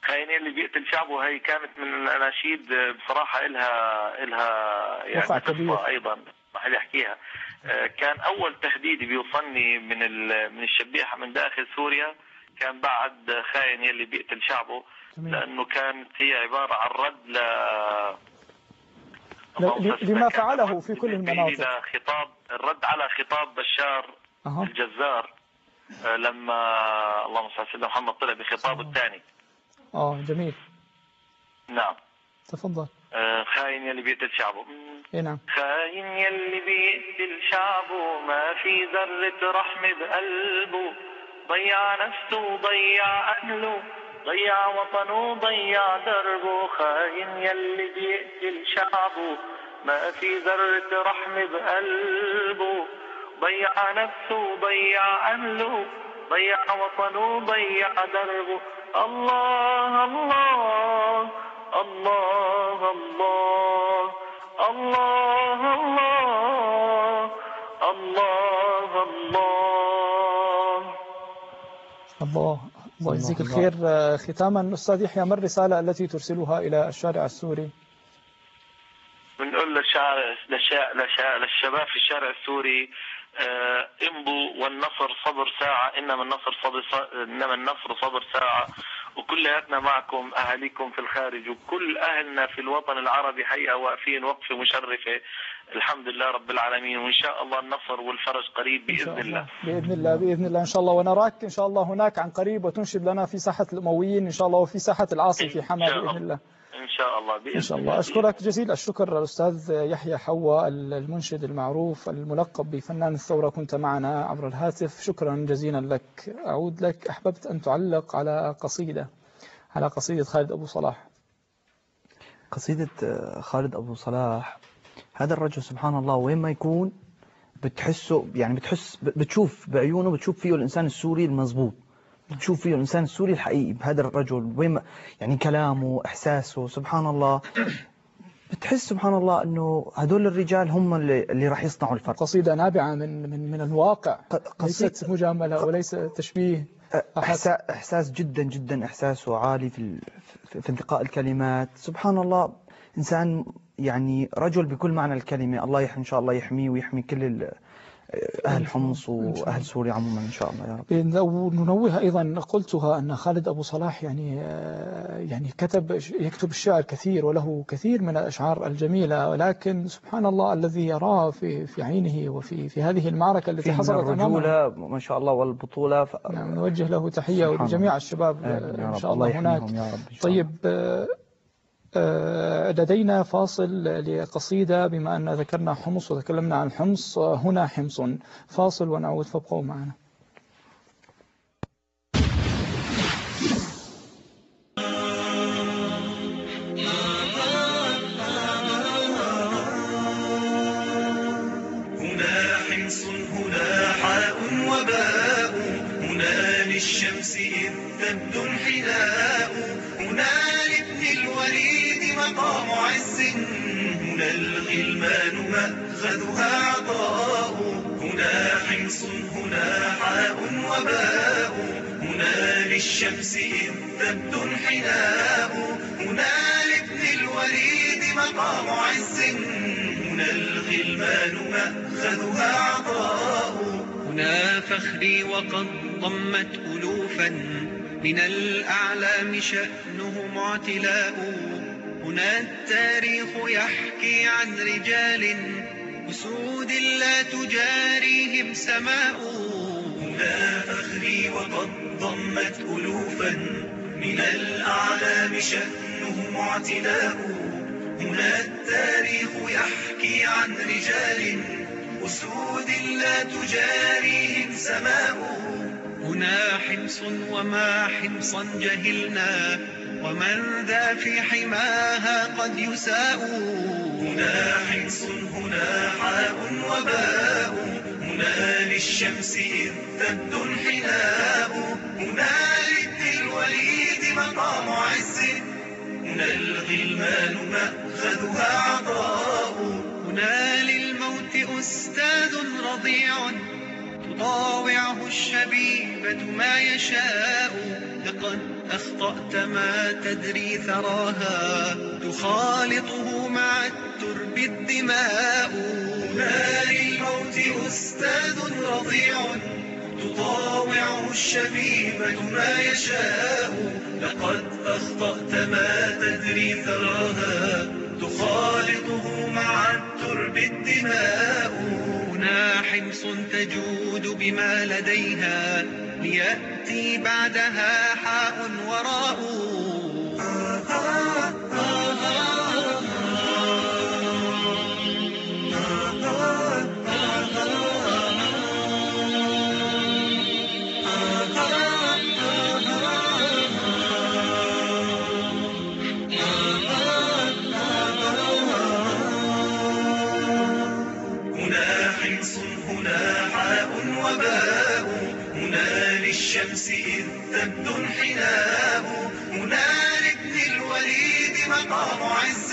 خاين يلي بيقتل شعبه هي كانت من الأناشيد بصراحة إلها إلها يعني قصة أيضا ما لي أحكيها آه، كان أول تهديد بيوصلني من من الشبيحة من داخل سوريا. كان بعد خاين يلي بيقتل شعبه لأنه كانت هي عبارة عن رد ل لما فعله في كل المناطق. خطاب الرد على خطاب بشار أه. الجزار لما اللهم صل على سيدنا محمد طلع بخطابه الثاني. آه جميل. نعم. تفضل. آه خاين يلي بيقتل شعبه. اي نعم. خاين يلي بيقتل شعبه ما في ذرة رحمة بقلبه. ضيع نفسه ضيع أهله ضيع وطنه ضيع دربه خاين يلي بيقتل شعبه ما في ذرة رحم بقلبه ضيع نفسه ضيع أهله ضيع وطنه ضيع دربه الله الله الله الله الله الله الله. الله الله يجزيك الخير آه، ختاما. أستاذ يحيى ما الرسالة التي ترسلها إلى الشارع السوري؟ بنقول للشارع للشباب في الشارع السوري آه، امضوا والنصر صبر ساعة إنما النصر صبر إنما النصر صبر ساعة. وكلياتنا معكم أهاليكم في الخارج وكل أهلنا في الوطن العربي حقيقة واقفين وقفة مشرفة. الحمد لله رب العالمين وإن شاء الله النصر والفرج قريب بإذن الله. بإذن الله بإذن الله. إن شاء الله. ونراك إن شاء الله هناك عن قريب وتنشد لنا في ساحة الأمويين إن شاء الله وفي ساحة العاصي في حما بإذن الله. إن شاء الله بإذن إن شاء الله. أشكرك جزيل. الشكر الأستاذ يحيى حوا المنشد المعروف الملقب بفنان الثورة. كنت معنا عبر الهاتف. شكرا جزيلا لك. أعود لك. أحببت أن تعلق على قصيدة على قصيدة خالد أبو صلاح. قصيدة خالد أبو صلاح. هذا الرجل سبحان الله وين ما يكون بتحسه يعني بتحس بتشوف بعيونه بتشوف فيه الإنسان السوري المضبوط. تشوف فيه الإنسان السوري الحقيقي بهذا الرجل وين يعني كلامه إحساسه سبحان الله. بتحس سبحان الله إنه هدول الرجال هم اللي اللي راح يصنعوا الفرق. قصيدة نابعة من من من الواقع. ليست مجاملة وليس تشبيه. إحساس جدا جدا إحساسه عالي في في انتقاء الكلمات. سبحان الله إنسان يعني رجل بكل معنى الكلمة. الله إن شاء الله يحميه ويحمي كل أهل حمص وأهل سوريا عموما إن شاء الله يا رب. وننوه أيضا قلتها أن خالد أبو صلاح يعني يعني كتب يكتب الشعر كثير وله كثير من الأشعار الجميلة ولكن سبحان الله الذي يراه في في عينه وفي في هذه المعركة التي حصلت أمامه. ما شاء الله والبطولة ف... نعم نوجه له تحية ولجميع الشباب إن شاء الله هناك. طيب لدينا فاصل لقصيدة بما أن ذكرنا حمص وتكلمنا عن حمص. هنا حمص. فاصل ونعود فابقوا معنا. هنا حمص هنا حاء وباء. هنا للشمس إذ تبدو انحناء. هنا الوليد مقام عز هنا الغلمان مأخذها عطاء. هنا حمص هنا حاء وباء. هنا للشمس إذ تبدو انحناء هنا لابن الوليد مقام عز هنا الغلمان مأخذها عطاء. هنا فخري وقد ضمت ألوفا. من الأعلام شأنهم اعتلاء هنا التاريخ يحكي عن رجال أسود لا تجاريهم سماء. هنا فخري وقد ضمت ألوفا. من الأعلام شأنهم اعتلاء هنا التاريخ يحكي عن رجال أسود لا تجاريهم سماء. هنا حمص وما حمصا جهلنا ومن ذا في حماها قد يساء. هنا حمص هنا حاء وباء. هنا للشمس إذ تبدو انحناء هنا لابن الوليد مقام عز. هنا الغلمان مأخذها عطاء. هنا للموت أستاذ رضيع. تطاوعه الشبيبة ما يشاء. لقد أخطأت ما تدري ثراها. تخالطه مع الترب الدماء. هنا للموت أستاذ رضيع. تطاوعه الشبيبة ما يشاء. لقد أخطأت ما تدري ثراها. تخالطه مع الترب الدماء. هنا حمص تجود بما لديها ليأتي بعدها حاء وراء. للشمس إذ تبدو انحناء هنا لابن الوليد مقام عز.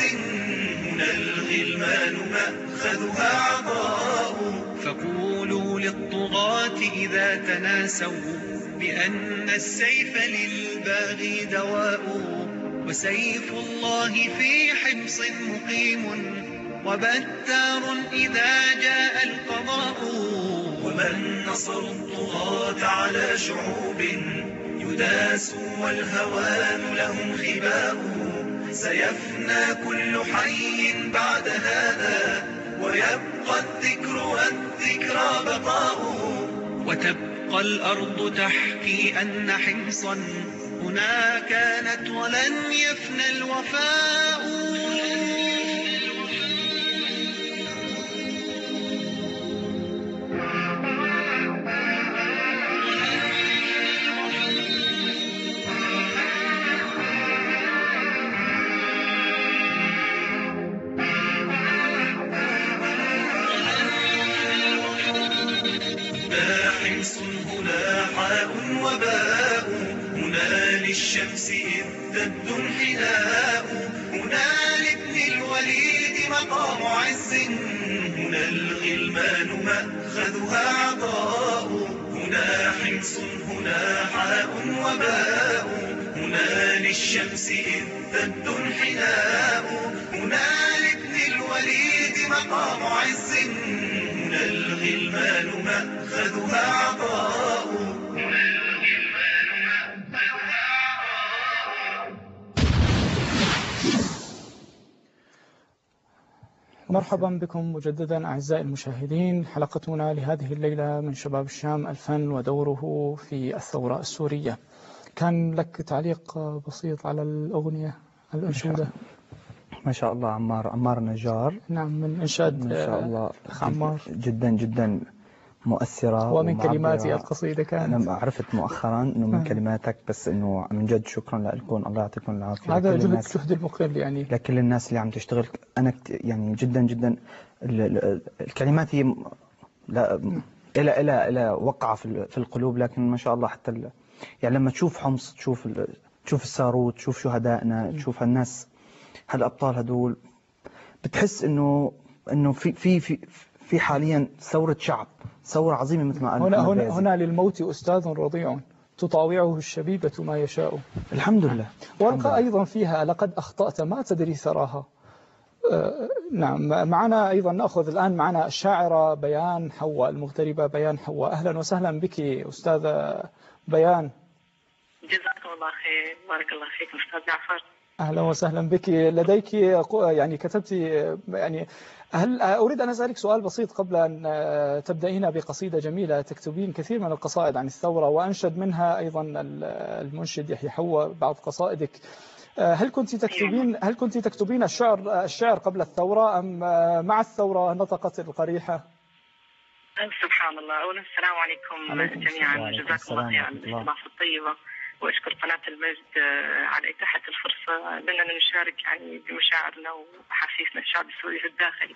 هنا الغلمان مأخذها عطاء. فقولوا للطغاة إذا تناسوا بأن السيف للباغي دواء. وسيف الله في حمص مقيم. وبتار إذا جاء القضاء. ومن نصر الطغاة على شعوب يداس والهوان لهم خباء. سيفنى كل حي بعد هذا ويبقى الذكر والذكرى بقاء. وتبقى الأرض تحكي أن حمصا هنا كانت ولن يفنى الوفاء. حاء وباء هنا للشمس إذ تبدو انحناء هنا لابن الوليد مقام عز هنا الغلمان مأخذها عطاء. هنا حمص هنا حاء وباء. هنا للشمس إذ تبدو انحناء هنا لابن الوليد مقام عز هنا الغلمان مأخذها عطاء. مرحبا بكم مجددا أعزائي المشاهدين. حلقتنا لهذه الليلة من شباب الشام الفن ودوره في الثورة السورية. كان لك تعليق بسيط على الأغنية الأنشودة؟ ما شاء الله عمار عمار نجار. نعم من إنشاد ما شاء الله. عمار جدا جدا. مؤثرة ومن كلماتي القصيدة كانت أنا عرفت مؤخرا أنه من كلماتك بس أنه من جد شكرا لكم. الله يعطيكم العافية. هذا جهد جهد المقل يعني لكل الناس اللي عم تشتغل. أنا يعني جدا جدا الكلمات هي لا إلى إلى إلى وقع في القلوب لكن ما شاء الله حتى يعني لما تشوف حمص تشوف تشوف الساروت تشوف شهدائنا تشوف الناس هالأبطال هدول بتحس انه إنه في في في في حاليا ثورة شعب. ثوره عظيمه مثل ما قال هنا هنا, هنا للموت أستاذ رضيع. تطاوعه الشبيبة ما يشاء. الحمد لله. والقى أيضا فيها لقد أخطأت ما تدري ثراها. آه نعم معنا أيضا نأخذ الآن معنا الشاعرة بيان حواء المغتربة بيان حواء. أهلا وسهلا بك أستاذة بيان. جزاكم الله خير بارك الله فيكم أستاذ جعفر. أهلا وسهلا بك. لديك يعني كتبت يعني هل أريد أن أسألك سؤال بسيط قبل أن تبدأين بقصيدة جميلة. تكتبين كثير من القصائد عن الثورة وأنشد منها أيضا المنشد يحيى حواء بعض قصائدك. هل كنت تكتبين هل كنت تكتبين الشعر الشعر قبل الثورة أم مع الثورة نطقت القريحة؟ سبحان الله. أولا السلام عليكم جميعا. جزاكم الله خير على الاستضافة الطيبة. واشكر قناة المجد على إتاحة الفرصة لنا نشارك يعني بمشاعرنا واحاسيسنا الشعب السوري في الداخل.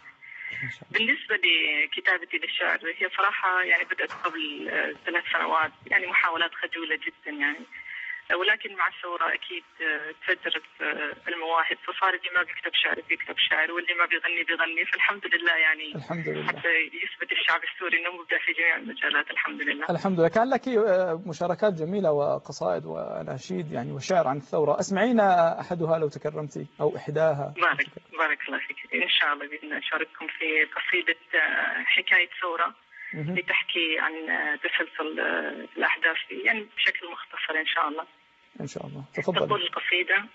بالنسبة لكتابتي للشعر هي صراحة يعني بدأت قبل ثلاث سنوات يعني محاولات خجولة جدا يعني ولكن مع الثورة أكيد تفجرت المواهب. فصار اللي ما بيكتب شعر بيكتب شعر واللي ما بيغني بيغني. فالحمد لله يعني الحمد لله. حتى يثبت الشعب السوري أنه مبدع في جميع المجالات. الحمد لله. الحمد لله. كان لك مشاركات جميلة وقصائد وأناشيد يعني وشعر عن الثورة. أسمعينا أحدها لو تكرمتي أو إحداها. بارك بارك الله فيك. إن شاء الله بإذن نشارككم في قصيدة حكاية ثورة لتحكي عن تسلسل الأحداث يعني بشكل مختصر إن شاء الله. إن شاء الله. تفضل تقول القصيدة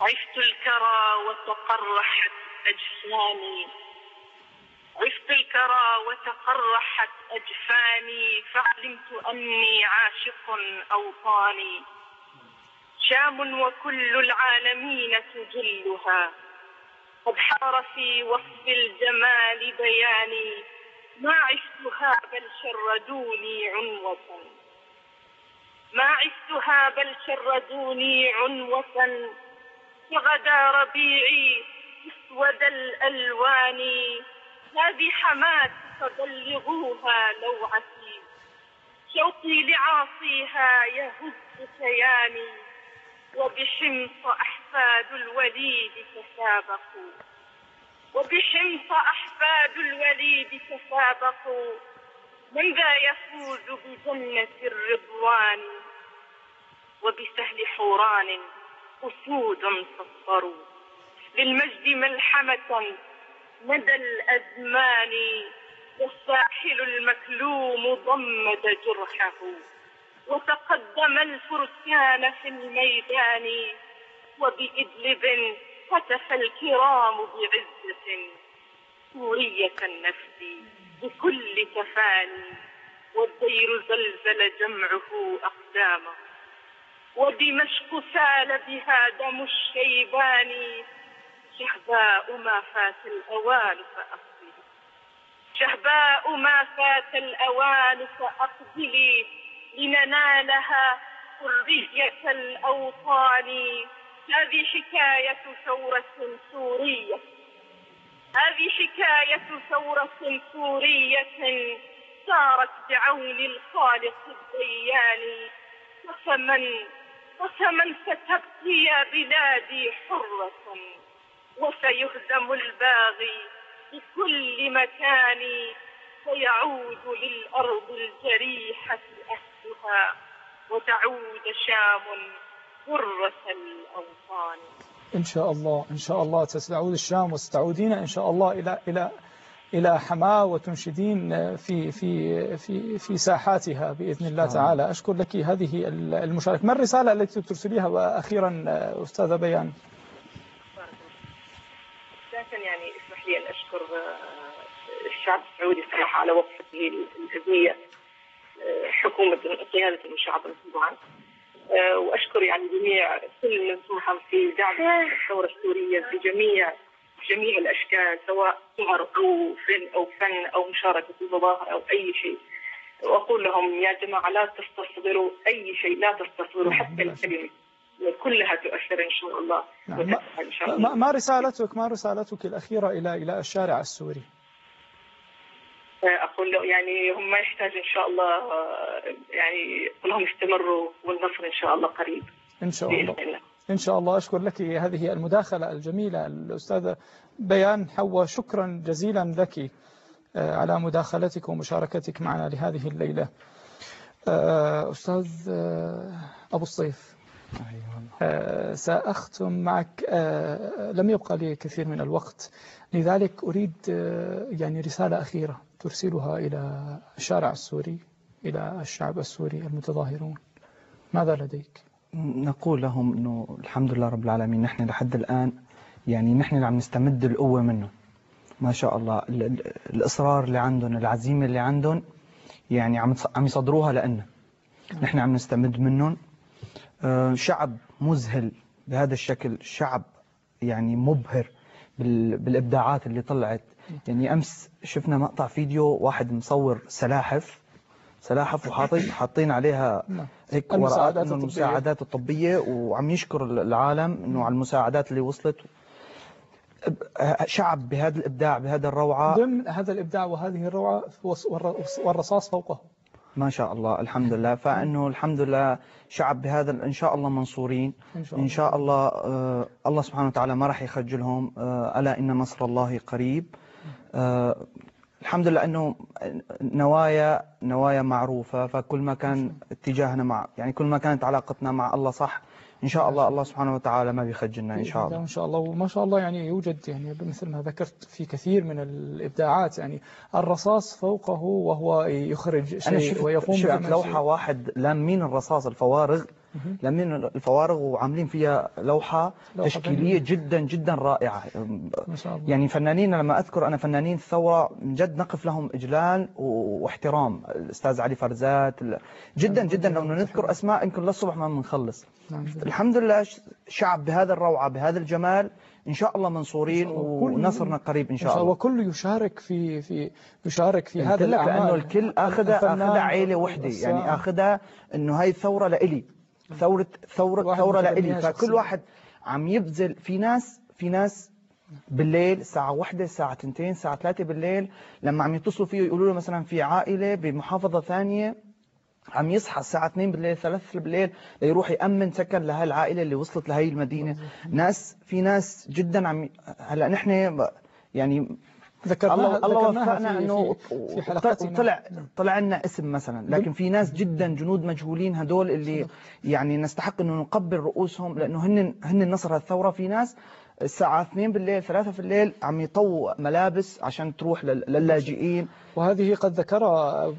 عشت الكرى وتقرحت أجفاني. عشت الكرى وتقرحت أجفاني فعلمت أني عاشق أوطاني. شام وكل العالمين تجلها. قد حار في وصف الجمال بياني. ما عشتها بل شردوني عنوة. ما عشتها بل شردوني عنوة فغدا ربيعي اسود الألوان. هذه حماة فبلغوها لوعتي. شوقي لعاصيها يهز كياني وبحمص أحفاد الوليد تسابقوا. وبحمص أحفاد الوليد تسابقوا. من ذا يفوز بجنة الرضوان وبسهل حوران أسود سطروا للمجد ملحمة مدى الأزمان والساحل المكلوم ضمد جرحه. وتقدم الفرسان في الميدان وبإدلب هتف الكرام بعزة سورية النفس. بكل تفاني والدير زلزل جمعه أقدامه. ودمشق سال بها دم الشيبان شهباء ما فات الأوان فأقبلي. شهباء ما فات الأوان فأقبلي لننالها حرية الأوطان. هذه حكاية ثورة سورية. هذه حكاية ثورة سورية سارت بعون الخالق الديان قسما قسما ستبقي بلادي حرة. وسيهزم الباغي بكل مكان. ويعود للأرض الجريحة أهلها. وتعود شام حرة الأوطان. إن شاء الله إن شاء الله ستعود الشام وستعودين إن شاء الله إلى إلى إلى حماة وتنشدين في في في في ساحاتها بإذن الله تعالى. أشكر لك هذه المشاركة. ما الرسالة التي ترسليها؟ أخيرا أستاذة بيان. بداية يعني اسمح لي أن أشكر الشعب السعودي صراحة على وقفته الأبنية حكومة قيادة المشاعب طبعا وأشكر يعني جميع كل من ساهم في دعم الثورة السورية بجميع جميع الأشكال سواء سمر أو فن أو فن أو مشاركة في المظاهر أو أي شيء وأقول لهم يا جماعة لا تستصغروا أي شيء لا تستصغروا حتى الكلمة كلها تؤثر إن شاء الله نعم. إن شاء الله. ما رسالتك ما رسالتك الأخيرة إلى إلى الشارع السوري؟ أقول له يعني هم ما يحتاج إن شاء الله يعني كلهم يستمروا والنصر إن شاء الله قريب. إن شاء الله. إن شاء الله. أشكر لك هذه المداخلة الجميلة. الاستاذه بيان حوا شكرا جزيلا لك على مداخلتك ومشاركتك معنا لهذه الليلة. أستاذ أبو الصيف. سأختم معك لم يبقى لي كثير من الوقت. لذلك أريد يعني رسالة أخيرة ترسلها إلى الشارع السوري إلى الشعب السوري المتظاهرون. ماذا لديك؟ نقول لهم أنه الحمد لله رب العالمين نحن لحد الآن يعني نحن اللي عم نستمد القوة منهم. ما شاء الله. الإصرار اللي عندهم العزيمة اللي عندهم يعني عم عم يصدروها لنا نحن عم نستمد منهم. شعب مذهل بهذا الشكل شعب يعني مبهر بالإبداعات اللي طلعت. يعني أمس شفنا مقطع فيديو واحد مصور سلاحف سلاحف وحاطين حاطين عليها هيك ورقات انه المساعدات الطبية وعم يشكر العالم إنه على المساعدات اللي وصلت. شعب بهذا الإبداع بهذا الروعة. ضمن هذا الإبداع وهذه الروعة والرصاص فوقه. ما شاء الله الحمد لله فإنه الحمد لله شعب بهذا إن شاء الله منصورين. إن شاء الله, إن شاء الله آه الله سبحانه وتعالى ما راح يخجلهم آه ألا إن نصر الله قريب. آه الحمد لله إنه نوايا نوايا معروفة. فكل ما كان اتجاهنا مع يعني كل ما كانت علاقتنا مع الله صح إن شاء الله الله سبحانه وتعالى ما بيخجلنا إن شاء الله. إن شاء الله. وما شاء الله يعني يوجد يعني مثل ما ذكرت في كثير من الإبداعات يعني الرصاص فوقه وهو يخرج شيء أنا شفت ويقوم شفت لوحة واحد لامين الرصاص الفوارغ لامين الفوارغ وعاملين فيها لوحة, لوحة تشكيلية جدا جدا رائعة. ما شاء الله. يعني فنانين لما أذكر أنا فنانين الثوره من جد نقف لهم إجلال واحترام. الأستاذ علي فرزات جدا جدا. لو نذكر أسماء يمكن للصبح ما بنخلص الحمد لله شعب بهذا الروعة بهذا الجمال. إن شاء الله منصورين ونصرنا قريب إن شاء الله. وكل يشارك في في يشارك في هذا الاعمال لأنه الكل اخذها اخذها عيلة وحدة. يعني اخذها إنه هاي الثورة لإلي. ثورة ثورة ثورة لإلي فكل واحد عم يبذل في ناس في ناس بالليل الساعة واحدة الساعة تنتين الساعة ثلاثة بالليل لما عم يتصلوا فيه يقولوا له مثلا في عائلة بمحافظة ثانية عم يصحى الساعة 2 بالليل 3 بالليل ليروح يأمن سكن لهي العائلة اللي وصلت لهي المدينة. ناس في ناس جدا عم هلأ نحن يعني ذكرنا الله الله وفقنا إنه طلع طلع لنا اسم مثلا. لكن في ناس جدا جنود مجهولين هدول اللي يعني نستحق إنه نقبل رؤوسهم لأنه هن هن نصر الثوره في ناس الساعة 2 بالليل 3 في الليل عم يطووا ملابس عشان تروح للاجئين. وهذه قد ذكر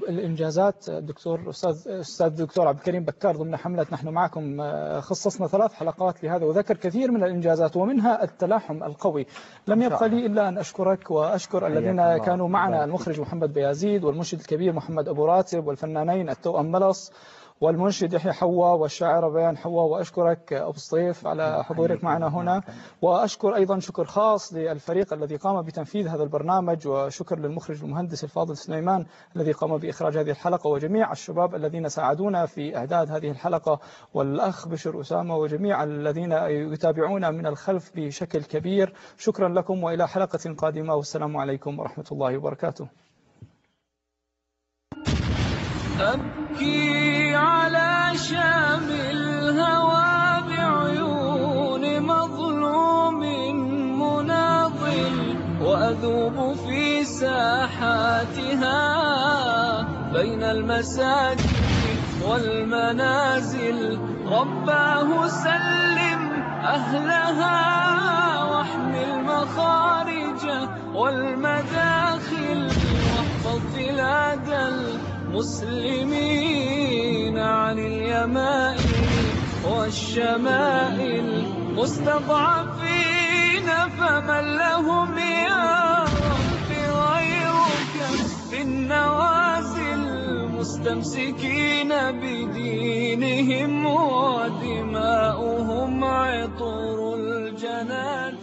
الإنجازات الدكتور أستاذ أستاذ الدكتور عبد الكريم بكار ضمن حملة نحن معكم خصصنا ثلاث حلقات لهذا وذكر كثير من الإنجازات ومنها التلاحم القوي. لم يبقى لي إلا أن أشكرك وأشكر الذين كانوا معنا المخرج محمد بيازيد والمنشد الكبير محمد أبو راتب والفنانين التوأم ملص والمنشد يحيى حوا والشاعرة بيان حوا وأشكرك أبو الصيف على حضورك معنا هنا. وأشكر أيضا شكر خاص للفريق الذي قام بتنفيذ هذا البرنامج وشكر للمخرج المهندس الفاضل سليمان الذي قام بإخراج هذه الحلقة وجميع الشباب الذين ساعدونا في إعداد هذه الحلقة والأخ بشر أسامة وجميع الذين يتابعونا من الخلف بشكل كبير. شكرا لكم وإلى حلقة قادمة والسلام عليكم ورحمة الله وبركاته. أبكي على شام الهوى بعيون مظلوم مناضل وأذوب في ساحاتها بين المساجد والمنازل. رباه سلم أهلها واحمي المخارج والمداخل واحفظ بلاد المسلمين عن اليمائن والشمائل مستضعفين فمن لهم يا رب غيرك في النوازل مستمسكين بدينهم ودماؤهم عطر الجنان